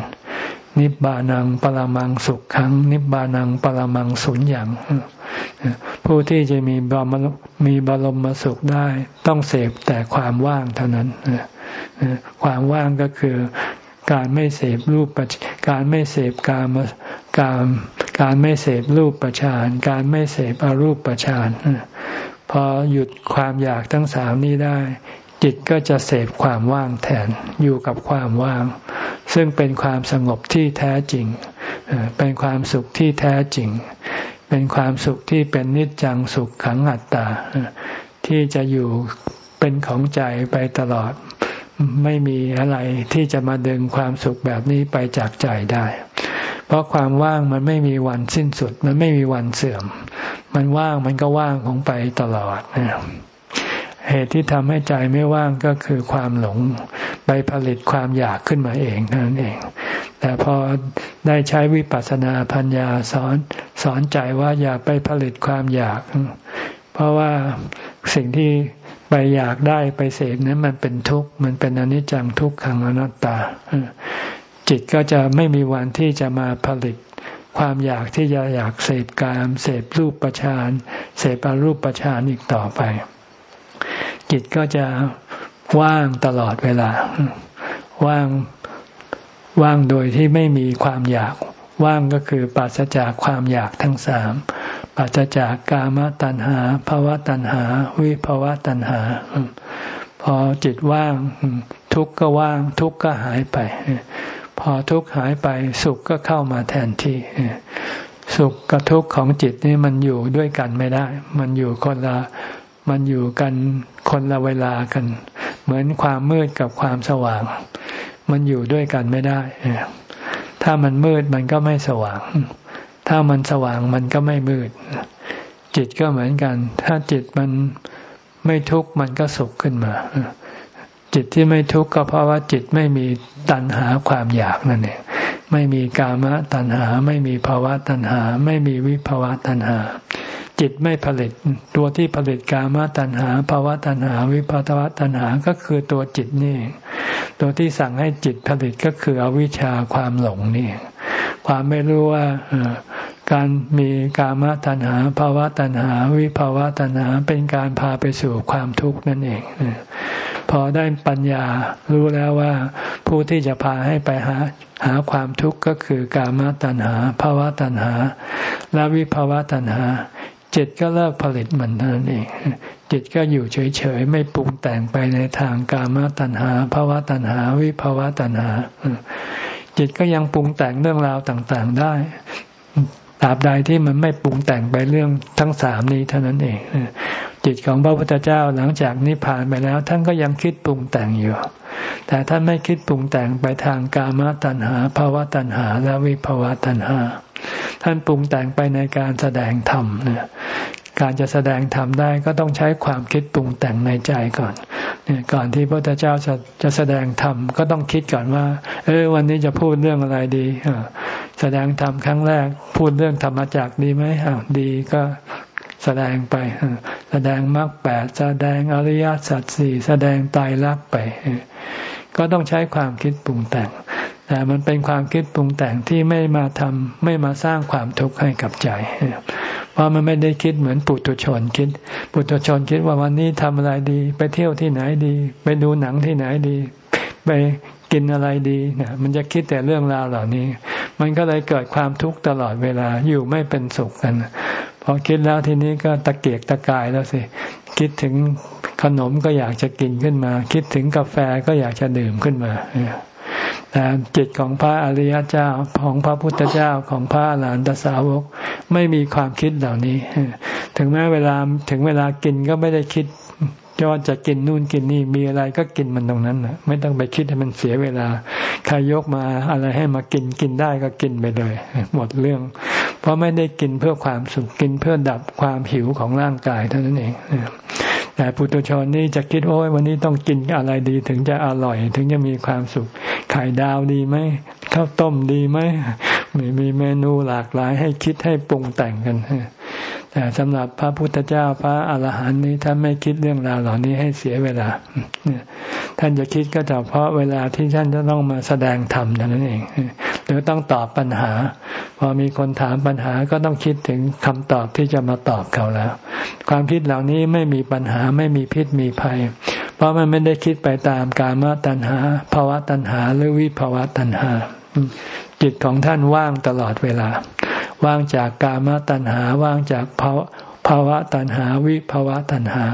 นิบานังปรมังสุขขัง นิบานังปรมังสุญญ์อย่างผู้ที่จะมีบรมมีบรมสุขได้ ต้องเสพแต่ความว่างเท่านั้นความว่างก็คือการไม่เสพรูปการไม่เสพกามการการไม่เสพรูปประชานการไม่เสพอรูปประชานพอหยุดความอยากทั้งสามนี้ได้ จิตก็จะเสพความว่างแทนอยู่กับความว่าง ซึ่งเป็นความสงบที่แท้จริง เป็นความสุขที่แท้จริง เป็นความสุขที่เป็นนิจจังสุขขังอัตตา ที่จะอยู่เป็นของใจไปตลอด ไม่มีอะไรที่จะมาดึงความสุขแบบนี้ไปจากใจได้ เพราะความว่างมันไม่มีวันสิ้นสุด มันไม่มีวันเสื่อม มันว่างมันก็ว่างของไปตลอด เหตุที่ทำให้ใจไม่ว่างก็คือความหลง ไปผลิตความอยากขึ้นมาเองนั่นเอง แต่พอได้ใช้วิปัสสนาพัญญาสอนสอนใจว่าอย่าไปผลิตความอยาก เพราะว่าสิ่งที่ไปอยากได้ไปเสพนั้นมันเป็นทุกข์มันเป็นอนิจจังทุกขังอนัตตา จิตก็จะไม่มีวันที่จะมาผลิตความอยากที่จะอยากเสพกาม เสพรูปประชานเสพอรูปประชานอีกต่อไป จิตก็จะว่างตลอดเวลา ว่างว่างโดยที่ไม่มีความอยาก ว่างก็คือปราศจากความอยากทั้งสามปราศจากกามตัณหาภาวะตัณหา วิภาวะตัณหา พอจิตว่าง ทุกข์ก็ว่าง ทุกข์ก็หายไป พอทุกข์หายไปสุขก็เข้ามาแทนที่สุขกับทุกข์ของจิตนี่มันอยู่ด้วยกันไม่ได้ มันอยู่คนละ มันอยู่กันคนละเวลากัน เหมือนความมืดกับความสว่าง มันอยู่ด้วยกันไม่ได้ ถ้ามันมืดมันก็ไม่สว่าง ถ้ามันสว่างมันก็ไม่มืด จิตก็เหมือนกัน ถ้าจิตมันไม่ทุกข์มันก็สุขขึ้นมา จิตที่ไม่ทุกข์ก็เพราะว่าจิตไม่มีตัณหาความอยากนั่นเองไม่มีกามะตัณหา ไม่มีภาวะตัณหา ไม่มีวิภาวะตัณหา จิตไม่ผลิต ตัวที่ผลิตกามตัณหาภาวะตัณหา วิภาวะตัณหาก็คือตัวจิตนี่ ตัวที่สั่งให้จิตผลิตก็คืออวิชชาความหลงนี่ ความไม่รู้ว่าการมีกามตัณหาภาวะตัณหา วิภาวะตัณหาเป็นการพาไปสู่ความทุกข์นั่นเองพอได้ปัญญารู้แล้วว่าผู้ที่จะพาให้ไปหาหาความทุกข์ก็คือกามตัณหาภาวะตัณหา และวิภาวะตัณหา จิตก็เลิกผลิตมันเท่านั่นเอง จิตก็อยู่เฉยๆ ไม่ปรุงแต่งไปในทางกามตัณหาภาวะตัณหา วิภาวะตัณหา จิตก็ยังปรุงแต่งเรื่องราวต่างๆได้ตราบใดที่มันไม่ปรุงแต่งไปเรื่องทั้งสามนี้เท่านั้นเอง จิตของพระพุทธเจ้าหลังจากนิพพานไปแล้ว ท่านก็ยังคิดปรุงแต่งอยู่ แต่ท่านไม่คิดปรุงแต่งไปทางกามตัณหาภาวะตัณหา และวิภาวะตัณหา ท่านปรุงแต่งไปในการแสดงธรรมเนี่ยการจะแสดงธรรมได้ก็ต้องใช้ความคิดปรุงแต่งในใจก่อนเนี่ยก่อนที่พระพุทธเจ้าจะจะแสดงธรรมก็ต้องคิดก่อนว่า เออวันนี้จะพูดเรื่องอะไรดีแสดงธรรมครั้งแรก พูดเรื่องธรรมจักดีไหมอ้าวดีก็แสดงไป แสดงมรรคแปดแสดงอริยสัจสี่แสดงตายรักไป ก็ต้องใช้ความคิดปรุงแต่ง แต่มันเป็นความคิดปรุงแต่งที่ไม่มาทำไม่มาสร้างความทุกข์ให้กับใจ เพราะมันไม่ได้คิดเหมือนปุถุชนคิด ปุถุชนคิดว่าวันนี้ทำอะไรดี ไปเที่ยวที่ไหนดี ไปดูหนังที่ไหนดี ไปกินอะไรดีนี่ยมันจะคิดแต่เรื่องราวเหล่านี้ มันก็เลยเกิดความทุกข์ตลอดเวลาอยู่ไม่เป็นสุขกันพอคิดแล้วทีนี้ก็ตะเกียกตะกายแล้วสิ คิดถึงขนมก็อยากจะกินขึ้นมา คิดถึงกาแฟก็อยากจะดื่มขึ้นมา แต่จิตของพระอริยเจ้าของพระพุทธเจ้าของพระหลานตสาวกไม่มีความคิดเหล่านี้ ถึงแม้เวลาถึงเวลากินก็ไม่ได้คิดว่าจะกินนู่นกินนี่มีอะไรก็กินมันตรงนั้นนะไม่ต้องไปคิดให้มันเสียเวลาใครยกมาอะไรให้มากินกินได้ก็กินไปเลย หมดเรื่อง เพราะไม่ได้กินเพื่อความสุขกินเพื่อดับความหิวของร่างกายเท่านั้นเอง แต่ปุถุชนนี่จะคิดโอ้ยวันนี้ต้องกินอะไรดีถึงจะอร่อย ถึงจะมีความสุข ไข่ดาวดีไหมข้าวต้มดีไหมมีมีเมนูหลากหลายให้คิดให้ปรุงแต่งกัน แต่สำหรับพระพุทธเจ้าพระอาหารหันต์นี้ท่านไม่คิดเรื่องราวเหล่านี้ให้เสียเวลา ท่านจะคิดก็เฉพาะเวลาที่ท่านจะต้องมาแสดงธรรมเท่านั้นเองหรือต้องตอบปัญหา พอมีคนถามปัญหาก็ต้องคิดถึงคำตอบที่จะมาตอบเขาแล้ว ความคิดเหล่านี้ไม่มีปัญหาไม่มีพิษมีภัย เพราะมันไม่ได้คิดไปตามกามตัณหาภาวะตัณหาหรือวิภาวะตัณหาจิตของท่านว่างตลอดเวลา ว่างจากกามตัณหาว่างจากภาวะภาวะตัณหาวิภาวะตัณหา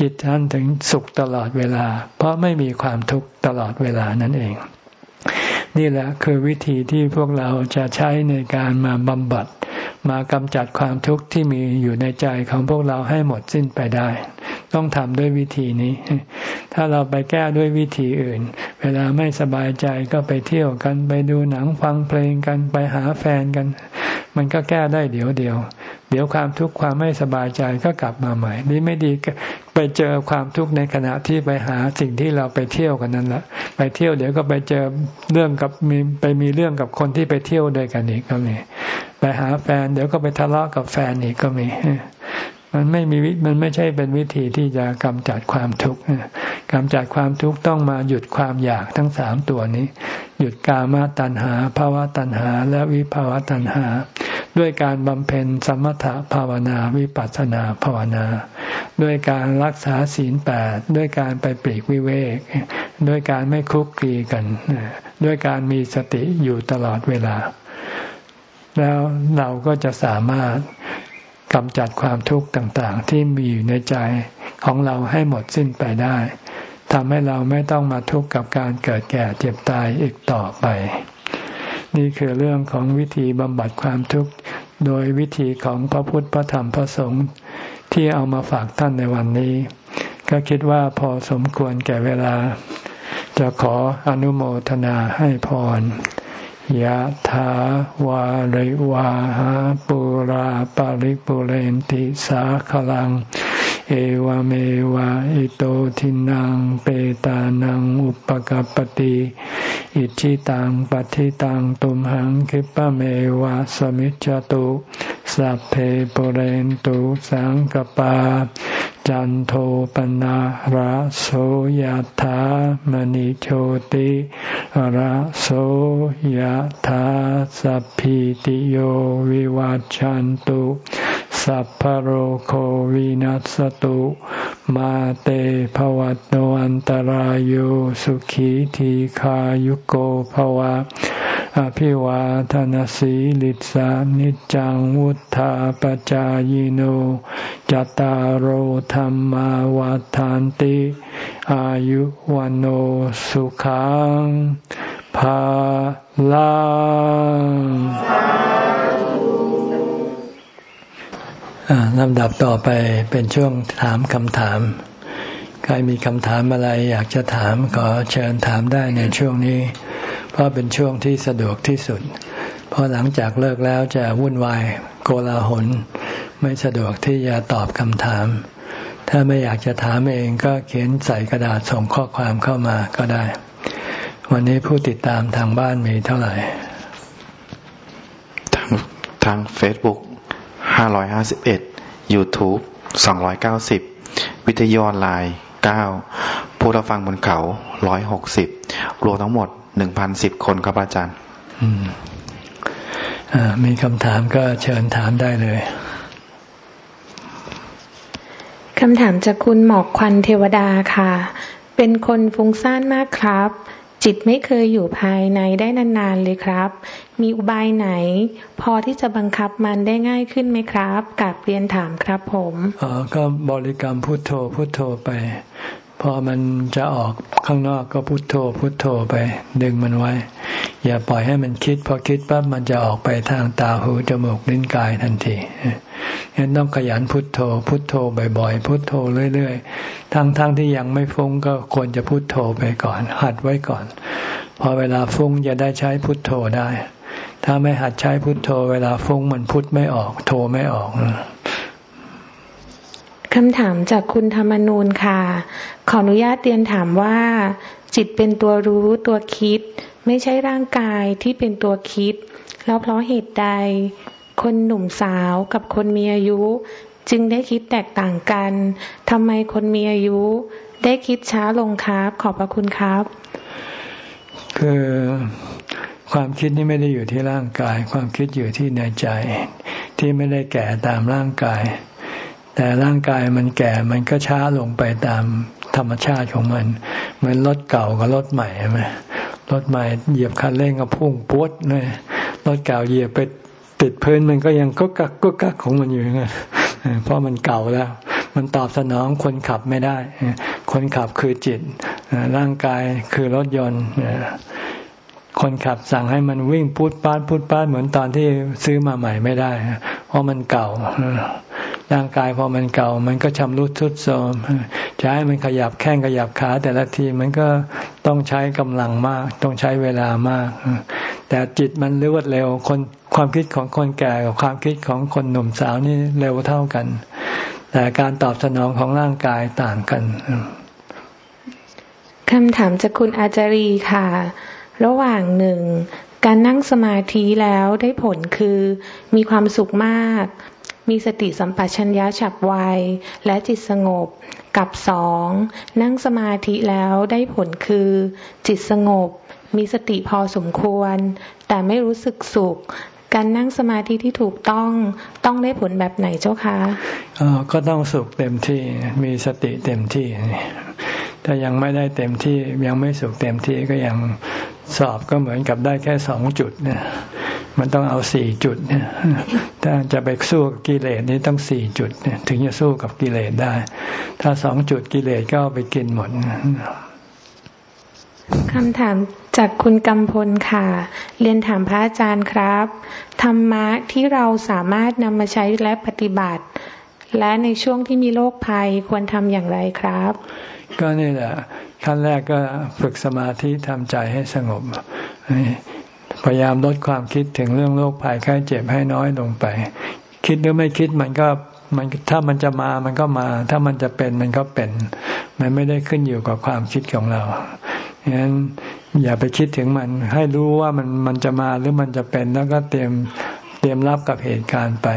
จิตท่านถึงสุขตลอดเวลา เพราะไม่มีความทุกข์ตลอดเวลานั่นเอง นี่แหละคือวิธีที่พวกเราจะใช้ในการมาบำบัด มากำจัดความทุกข์ที่มีอยู่ในใจของพวกเราให้หมดสิ้นไปได้ ต้องทำด้วยวิธีนี้ ถ้าเราไปแก้ด้วยวิธีอื่น เวลาไม่สบายใจก็ไปเที่ยวกันไปดูหนังฟังเพลงกันไปหาแฟนกัน มันก็แก้ได้เดี๋ยวเดียว เดี๋ยวความทุกข์ความไม่สบายใจก็กลับมาใหม่นี่ไม่ดีไปเจอความทุกข์ในขณะที่ไปหาสิ่งที่เราไปเที่ยวกันนั่นแหละไปเที่ยวเดี๋ยวก็ไปเจอเรื่องกับมีไปมีเรื่องกับคนที่ไปเที่ยวด้วยกันอีกก็มี ไปหาแฟน เดี๋ยวก็ไปทะเลาะกับแฟนอีกก็มี มันไม่มีมันไม่ใช่เป็นวิธีที่จะกำจัดความทุกข์กำจัดความทุกข์ต้องมาหยุดความอยากทั้งสามตัวนี้ หยุดกามาตัณหาภาวะตัณหา และวิภาวะตัณหา ด้วยการบำเพ็ญสมถภาวนาวิปัสสนาภาวนา ด้วยการรักษาศีลแปดด้วยการไปปลีกวิเวกด้วยการไม่คุกคีกัน ด้วยการมีสติอยู่ตลอดเวลา แล้วเราก็จะสามารถกำจัดความทุกข์ต่างๆ ที่มีอยู่ในใจของเราให้หมดสิ้นไปได้ทำให้เราไม่ต้องมาทุกข์กับการเกิดแก่เจ็บตายอีกต่อไป นี่คือเรื่องของวิธีบำบัดความทุกข์ โดยวิธีของพระพุทธพระธรรมพระสงฆ์ที่เอามาฝากท่านในวันนี้ ก็คิดว่าพอสมควรแก่เวลา จะขออนุโมทนาให้พร ยะถาวาริวาหาปุราปาริปุเรนติสาขลัง เอวเมวะอิโตทินังเปตานังอุปกปติอิชิตังปฏิตังตุมหังคิปะเมวะสมิจจตุสัพเพปเรนตุสังกปา จันโทปนะระโสยธามณิโชติระโสยธาสัพพิติโยวิวัจจันตุ สัพพโรโควินัสตุ มาเตภวัตโนอันตารโยสุขีทีขายุโกภวะ อภิวาทานสีลิสานิจังวุธาปจายโนจตารโหธรรมวาทานติ อายุวันโอสุขังภาลัง ลำดับต่อไปเป็นช่วงถามคำถาม ใครมีคำถามอะไรอยากจะถามขอเชิญถามได้ในช่วงนี้ เพราะเป็นช่วงที่สะดวกที่สุด เพราะหลังจากเลิกแล้วจะวุ่นวายโกลาหล ไม่สะดวกที่จะตอบคำถาม ถ้าไม่อยากจะถามเองก็เขียนใส่กระดาษส่งข้อความเข้ามาก็ได้ วันนี้ผู้ติดตามทางบ้านมีเท่าไหร่ ทางทาง Facebook 551 YouTube 290 วิทยุออนไลน์9ผู้รับฟังบนเขา 160 รวมทั้งหมด 1,010 คนครับอาจารย์มีคำถามก็เชิญถามได้เลยคำถามจากคุณหมอกควันเทวดาค่ะ เป็นคนฟุ้งซ่านมากครับ จิตไม่เคยอยู่ภายในได้นานๆเลยครับ มีอุบายไหน พอที่จะบังคับมันได้ง่ายขึ้นไหมครับกับเรียนถามครับผมอ๋อก็บริกรรมพุทโธพุทโธไป พอมันจะออกข้างนอกก็พุทโธพุทโธไป ดึงมันไว้ อย่าปล่อยให้มันคิด พอคิดปั๊บมันจะออกไปทางตาหูจมูกลิ้นกายทันทีงั้นต้องขยันพุทโธ พุทโธบ่อยๆ พุทโธเรื่อยๆ ทั้งๆทที่ยังไม่ฟุ้งก็ควรจะพุทโธไปก่อน หัดไว้ก่อน พอเวลาฟุ้งจะได้ใช้พุทโธได้ ถ้าไม่หัดใช้พุทโธ เวลาฟุ้งมันพุทไม่ออก โธไม่ออกคำถามจากคุณธรรมนูนค่ะ ขออนุญาตเรียนถามว่า จิตเป็นตัวรู้ตัวคิด ไม่ใช่ร่างกายที่เป็นตัวคิด แล้วเพราะเหตุใด คนหนุ่มสาวกับคนมีอายุ จึงได้คิดแตกต่างกันทำไมคนมีอายุ ได้คิดช้าลงครับ ขอบพระคุณครับ คือความคิดนี่ไม่ได้อยู่ที่ร่างกาย ความคิดอยู่ที่ในใจ ที่ไม่ได้แก่ตามร่างกาย แต่ร่างกายมันแก่มันก็ช้าลงไปตามธรรมชาติของมัน เหมือนรถเก่ากับรถใหม่ใช่ไหม รถใหม่เหยียบคันเร่งก็พุ่งปุ๊ดเลยรถเก่าเหยียบไปติดพื้นมันก็ยังก็กักก็กักของมันอยู่ไงเพราะมันเก่าแล้ว มันตอบสนองคนขับไม่ได้ คนขับคือจิต ร่างกายคือรถยนต์คนขับสั่งให้มันวิ่งพูดป้านพูดป้านเหมือนตอนที่ซื้อมาใหม่ไม่ได้ เพราะมันเก่า ร่างกายพอมันเก่า มันก็ชำรุดทุดโทรมจะให้มันขยับแข้งขยับขาแต่ละทีมันก็ต้องใช้กำลังมาก ต้องใช้เวลามาก แต่จิตมันรวดเร็วคนความคิดของคนแก่กับความคิดของคนหนุ่มสาวนี่เร็วเท่ากัน แต่การตอบสนองของร่างกายต่างกันคำถามจากคุณอาจารีค่ะ ระหว่างหนึ่งการนั่งสมาธิแล้วได้ผลคือมีความสุขมาก มีสติสัมปชัญญะฉับไวและจิตสงบ กับสองนั่งสมาธิแล้วได้ผลคือ จิตสงบ มีสติพอสมควร แต่ไม่รู้สึกสุข การนั่งสมาธิที่ถูกต้องต้องได้ผลแบบไหนเจ้าคะออก็ต้องสุขเต็มที่มีสติเต็มที่ถ้ายังไม่ได้เต็มที่ยังไม่สุขเต็มที่ก็ยังสอบก็เหมือนกับได้แค่สองจุดเนี่ย มันต้องเอาสี่จุดเนี่ยถ้าจะไปสู้กับกิเลสนี้ต้องสี่จุดเนี่ยถึงจะสู้กับกิเลสได้ ถ้าสองจุดกิเลสก็ไปกินหมดคำถามจากคุณกำพลค่ะ เรียนถามพระอาจารย์ครับ ธรรมะที่เราสามารถนำมาใช้และปฏิบัติ และในช่วงที่มีโรคภัยควรทำอย่างไรครับ ก็นี่แหละขั้นแรกก็ฝึกสมาธิทำใจให้สงบ พยายามลดความคิดถึงเรื่องโรคภัยไข้เจ็บให้น้อยลงไป คิดหรือไม่คิดมันก็มันถ้ามันจะมามันก็มา ถ้ามันจะเป็นมันก็เป็น มันไม่ได้ขึ้นอยู่กับความคิดของเราฉะนั้นอย่าไปคิดถึงมัน ให้รู้ว่ามันมันจะมาหรือมันจะเป็นแล้วก็เตรียมเตรียมรับกับเหตุการณ์ไป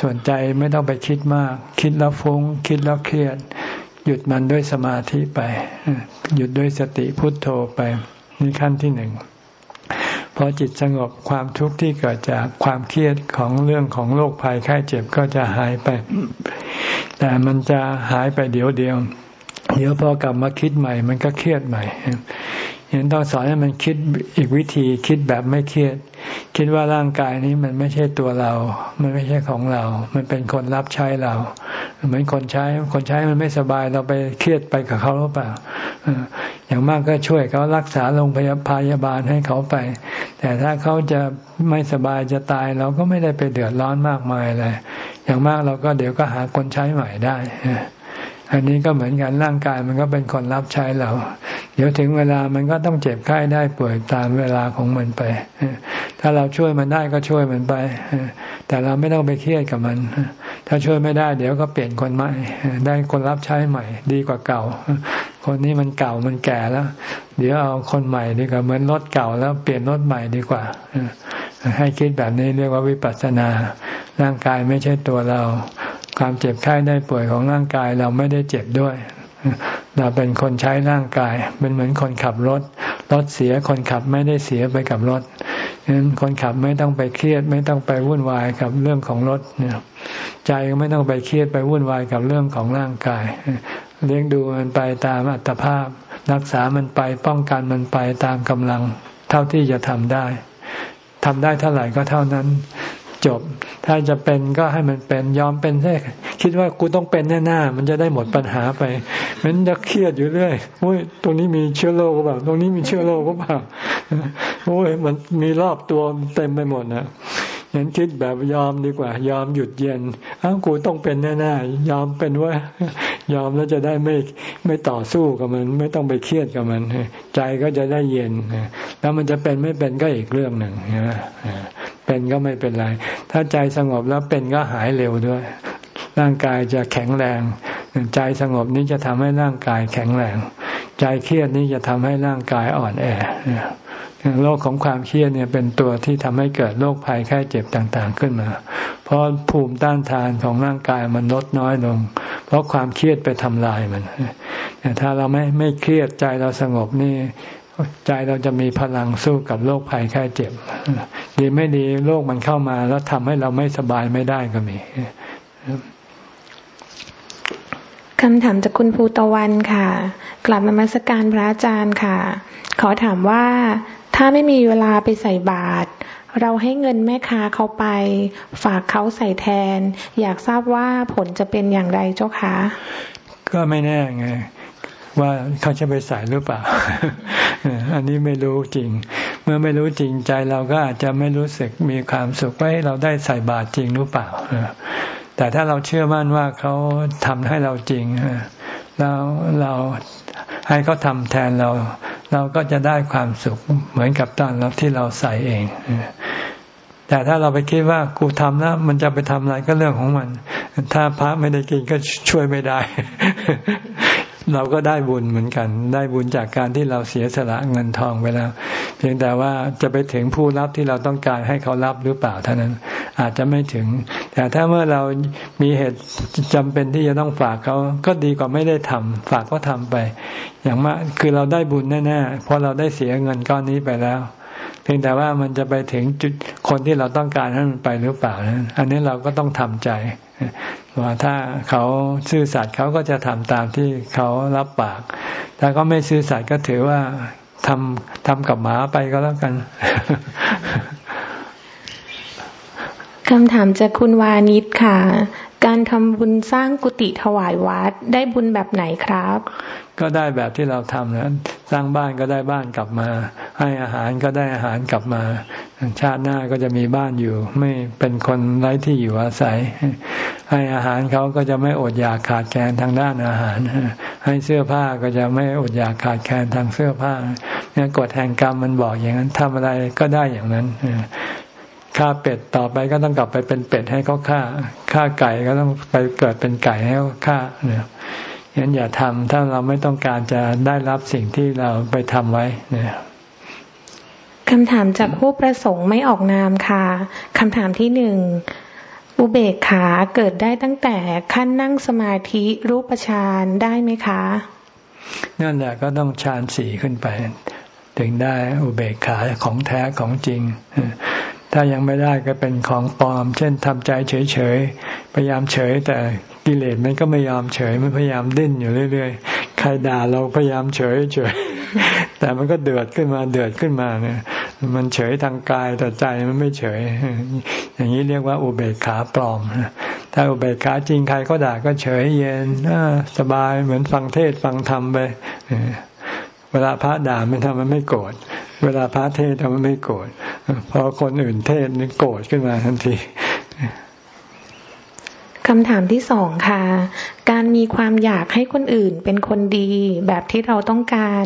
ส่วนใจไม่ต้องไปคิดมาก คิดแล้วฟุง้ง คิดแล้วเครียด หยุดมันด้วยสมาธิไป หยุดด้วยสติพุทโธไปนี่ขั้นที่หนึ่ง พอจิตสงบความทุกข์ที่เกิดจากความเครียดของเรื่องของโรคภัยไข้เจ็บก็จะหายไป แต่มันจะหายไปเดี๋ยวเดียว เดี๋ยวพอกลับมาคิดใหม่ มันก็เครียดใหม่ยังต้องสอนให้มันคิดอีกวิธีคิดแบบไม่เครียด คิดว่าร่างกายนี้มันไม่ใช่ตัวเรา มันไม่ใช่ของเรา มันเป็นคนรับใช้เราเหมือนคนใช้ คนใช้มันไม่สบายเราไปเครียดไปกับเขาหรือเปล่าอย่างมากก็ช่วยเขารักษาโรงพยาบาลให้เขาไป แต่ถ้าเขาจะไม่สบายจะตาย เราก็ไม่ได้ไปเดือดร้อนมากมายเลยอย่างมากเราก็เดี๋ยวก็หาคนใช้ใหม่ได้ อันนี้ก็เหมือนกันร่างกายมันก็เป็นคนรับใช้เรา เดี๋ยวถึงเวลามันก็ต้องเจ็บไข้ได้ป่วยตามเวลาของมันไป ถ้าเราช่วยมันได้ก็ช่วยมันไป แต่เราไม่ต้องไปเครียดกับมัน ถ้าช่วยไม่ได้ เดี๋ยวก็เปลี่ยนคนใหม่ ได้คนรับใช้ใหม่ ดีกว่าเก่า คนนี้มันเก่ามันแก่แล้ว เดี๋ยวเอาคนใหม่ดีกว่าเหมือนรถเก่าแล้วเปลี่ยนรถใหม่ดีกว่า ให้คิดแบบนี้เรียกว่าวิปัสสนา ร่างกายไม่ใช่ตัวเรา ความเจ็บไข้ได้ป่วยของร่างกายเราไม่ได้เจ็บด้วย เราเป็นคนใช้ร่างกายเป็นเหมือนคนขับรถ รถเสียคนขับไม่ได้เสียไปกับรถฉะนั้นคนขับไม่ต้องไปเครียด ไม่ต้องไปวุ่นวายกับเรื่องของรถเนี่ยใจก็ไม่ต้องไปเครียดไปวุ่นวายกับเรื่องของร่างกาย เลี้ยงดูมันไปตามอัตภาพ รักษามันไปป้องกันมันไปตามกำลัง เท่าที่จะทำได้ทำได้เท่าไหร่ก็เท่านั้น จบ ถ้าจะเป็นก็ให้มันเป็นยอมเป็นแค่คิดว่ากูต้องเป็นแน่ๆมันจะได้หมดปัญหาไปมันจะเครียดอยู่เรื่อยโอ้ยตรงนี้มีเชื้อโรคหรือเปล่าตรงนี้มีเชื้อโรคหรือเปล่าโอ้ยมันมีรอบตัวเต็มไปหมดนะ งั้นคิดแบบยอมดีกว่า ยอมหยุดเย็นอ้าวกูต้องเป็นแน่ๆยอมเป็นว่ายอมแล้วจะได้ไม่ไม่ต่อสู้กับมัน ไม่ต้องไปเครียดกับมัน ใจก็จะได้เย็นแล้วมันจะเป็นไม่เป็นก็อีกเรื่องหนึ่งนะเป็นก็ไม่เป็นไร ถ้าใจสงบแล้วเป็นก็หายเร็วด้วย ร่างกายจะแข็งแรง ใจสงบนี้จะทำให้ร่างกายแข็งแรง ใจเครียดนี้จะทำให้ร่างกายอ่อนแอ โรคของความเครียดเนี่ยเป็นตัวที่ทำให้เกิดโรคภัยไข้เจ็บต่างๆขึ้นมา เพราะภูมิต้านทานของร่างกายมันลดน้อยลง เพราะความเครียดไปทำลายมันแต่ถ้าเราไม่ไม่เครียดใจเราสงบนี่ใจเราจะมีพลังสู้กับโรคภัยไข้เจ็บ ดีไม่ดีโรคมันเข้ามาแล้วทำให้เราไม่สบายไม่ได้ก็มีคำถามจากคุณภูตะวันค่ะ กลับมามัสการพระอาจารย์ค่ะ ขอถามว่า ถ้าไม่มีเวลาไปใส่บาตรเราให้เงินแม่ค้าเขาไป ฝากเขาใส่แทน อยากทราบว่าผลจะเป็นอย่างไรเจ้าคะก็ไม่แน่ไง ว่าเขาจะไปใส่หรือเปล่า อันนี้ไม่รู้จริง เมื่อไม่รู้จริงใจเราก็อาจจะไม่รู้สึกมีความสุขว่าเราได้ใส่บาตรจริงหรือเปล่าแต่ถ้าเราเชื่อมั่นว่าเขาทำให้เราจริงแล้วเราให้เขาทำแทนเรา เราก็จะได้ความสุขเหมือนกับตอนเราที่เราใส่เอง แต่ถ้าเราไปคิดว่ากูทำแล้วมันจะไปทำอะไรก็เรื่องของมัน ถ้าพระไม่ได้กินก็ช่วยไม่ได้ เราก็ได้บุญเหมือนกัน ได้บุญจากการที่เราเสียสละเงินทองไปแล้ว เพียงแต่ว่าจะไปถึงผู้รับที่เราต้องการให้เขารับหรือเปล่าเท่านั้น อาจจะไม่ถึง แต่ถ้าเมื่อเรามีเหตุจำเป็นที่จะต้องฝากเขาก็ดีกว่าไม่ได้ทำฝากก็ทำไป อย่างมากคือเราได้บุญแน่ๆเพราะเราได้เสียเงินก้อนนี้ไปแล้วเพียงแต่ว่ามันจะไปถึงจุดคนที่เราต้องการให้มันไปหรือเปล่านะอันนี้เราก็ต้องทำใจ ว่าถ้าเขาซื่อสัตย์เขาก็จะทำตามที่เขารับปาก ถ้าเขาไม่ซื่อสัตย์ก็ถือว่าทำทำกับหมาไปก็แล้วกันคำถามจากคุณวานิชค่ะ การทำบุญสร้างกุฏิถวายวัดได้บุญแบบไหนครับ ก็ได้แบบที่เราทำนะสร้างบ้านก็ได้บ้านกลับมา ให้อาหารก็ได้อาหารกลับมา ชาติหน้าก็จะมีบ้านอยู่ ไม่เป็นคนไร้ที่อยู่อาศัย ให้อาหารเขาก็จะไม่อดอยากขาดแคลนทางด้านอาหาร ให้เสื้อผ้าก็จะไม่อดอยากขาดแคลนทางเสื้อผ้าเนี่ยกฎแห่งกรรมมันบอกอย่างนั้นทำอะไรก็ได้อย่างนั้น ฆ่าเป็ดต่อไปก็ต้องกลับไปเป็นเป็ดให้เขาฆ่าฆ่าไก่ก็ต้องไปเกิดเป็นไก่ให้เขาฆ่าเนี่ยงั้นอย่าทำถ้าเราไม่ต้องการจะได้รับสิ่งที่เราไปทำไว้เนี่ยคำถามจากผู้ประสงค์ไม่ออกนามค่ะคำถามที่หนึ่งอุเบกขาเกิดได้ตั้งแต่ขั้นนั่งสมาธิรูปฌานได้ไหมคะนั่นแหละก็ต้องฌานสี่ขึ้นไป ถึงได้อุเบกขาของแท้ของจริง ถ้ายังไม่ได้ก็เป็นของปลอม เช่นทำใจเฉยๆ พยายามเฉย แต่กิเลสมันก็ไม่ยอมเฉย มันพยายามดิ้นอยู่เรื่อยๆ ใครด่าเราพยายามเฉยเฉย แต่มันก็เดือดขึ้นมาเดือดขึ้นมาเนี่ย มันเฉยทางกายแต่ใจมันไม่เฉย อย่างนี้เรียกว่าอุเบกขาปลอม ถ้าอุเบกขาจริงใครก็ด่าก็เฉยเย็นสบายเหมือนฟังเทศฟังธรรมไป เวลาพระด่ามันทำมันไม่โกรธ เวลาพระเทศทำมันไม่โกรธพอคนอื่นเทศนี่โกรธขึ้นมาทันทีคำถามที่สองค่ะ การมีความอยากให้คนอื่นเป็นคนดี แบบที่เราต้องการ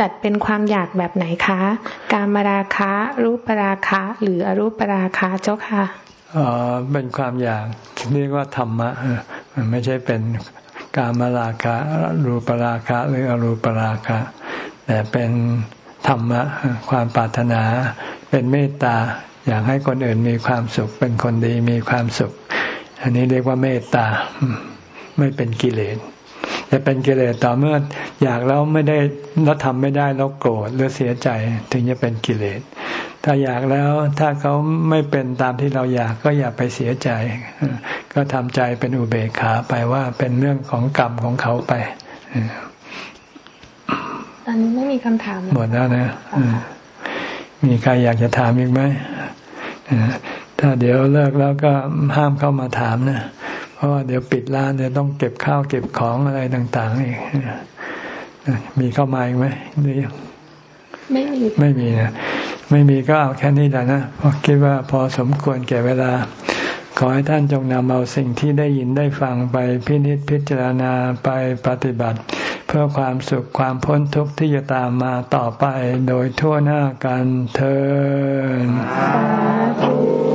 จัดเป็นความอยากแบบไหนคะ การมาราคะ รูปราคะ หรืออรูปราคะเจ้าค่ะอ๋อเป็นความอยากเรียกว่าธรรมะไม่ใช่เป็นการมาราคะ รูปราคะ หรืออรูปราคะ แต่เป็น ธรรมะความปรารถนาเป็นเมตตา อยากให้คนอื่นมีความสุข เป็นคนดีมีความสุข อันนี้เรียกว่าเมตตาไม่เป็นกิเลสจะเป็นกิเลสต่อเมื่ออยากแล้วไม่ได้แล้วทำไม่ได้แล้วโกรธหรือเสียใจถึงจะเป็นกิเลส ถ้าอยากแล้วถ้าเขาไม่เป็นตามที่เราอยากก็อย่าไปเสียใจ ก็ทำใจเป็นอุเบกขาไปว่าเป็นเรื่องของกรรมของเขาไป ตอนนี้ไม่มีคำถามหมดแล้วนะมีใครอยากจะถามอีกไหมถ้าเดี๋ยวเลิกแล้วก็ห้ามเข้ามาถามนะเพราะว่าเดี๋ยวปิดร้านเดี๋ยวต้องเก็บข้าวเก็บของอะไรต่าง ๆ อีกมีเข้ามาอีกไหมหรือไม่มีไม่มีนะไม่มีก็เอาแค่นี้แหละนะเพราะคิดว่าพอสมควรแก่เวลา ขอให้ท่านจงนำเอาสิ่งที่ได้ยินได้ฟังไปพินิจพิจารณาไปปฏิบัติ เพื่อความสุขความพ้นทุกข์ที่จะตามมาต่อไปโดยทั่วหน้ากันเธอ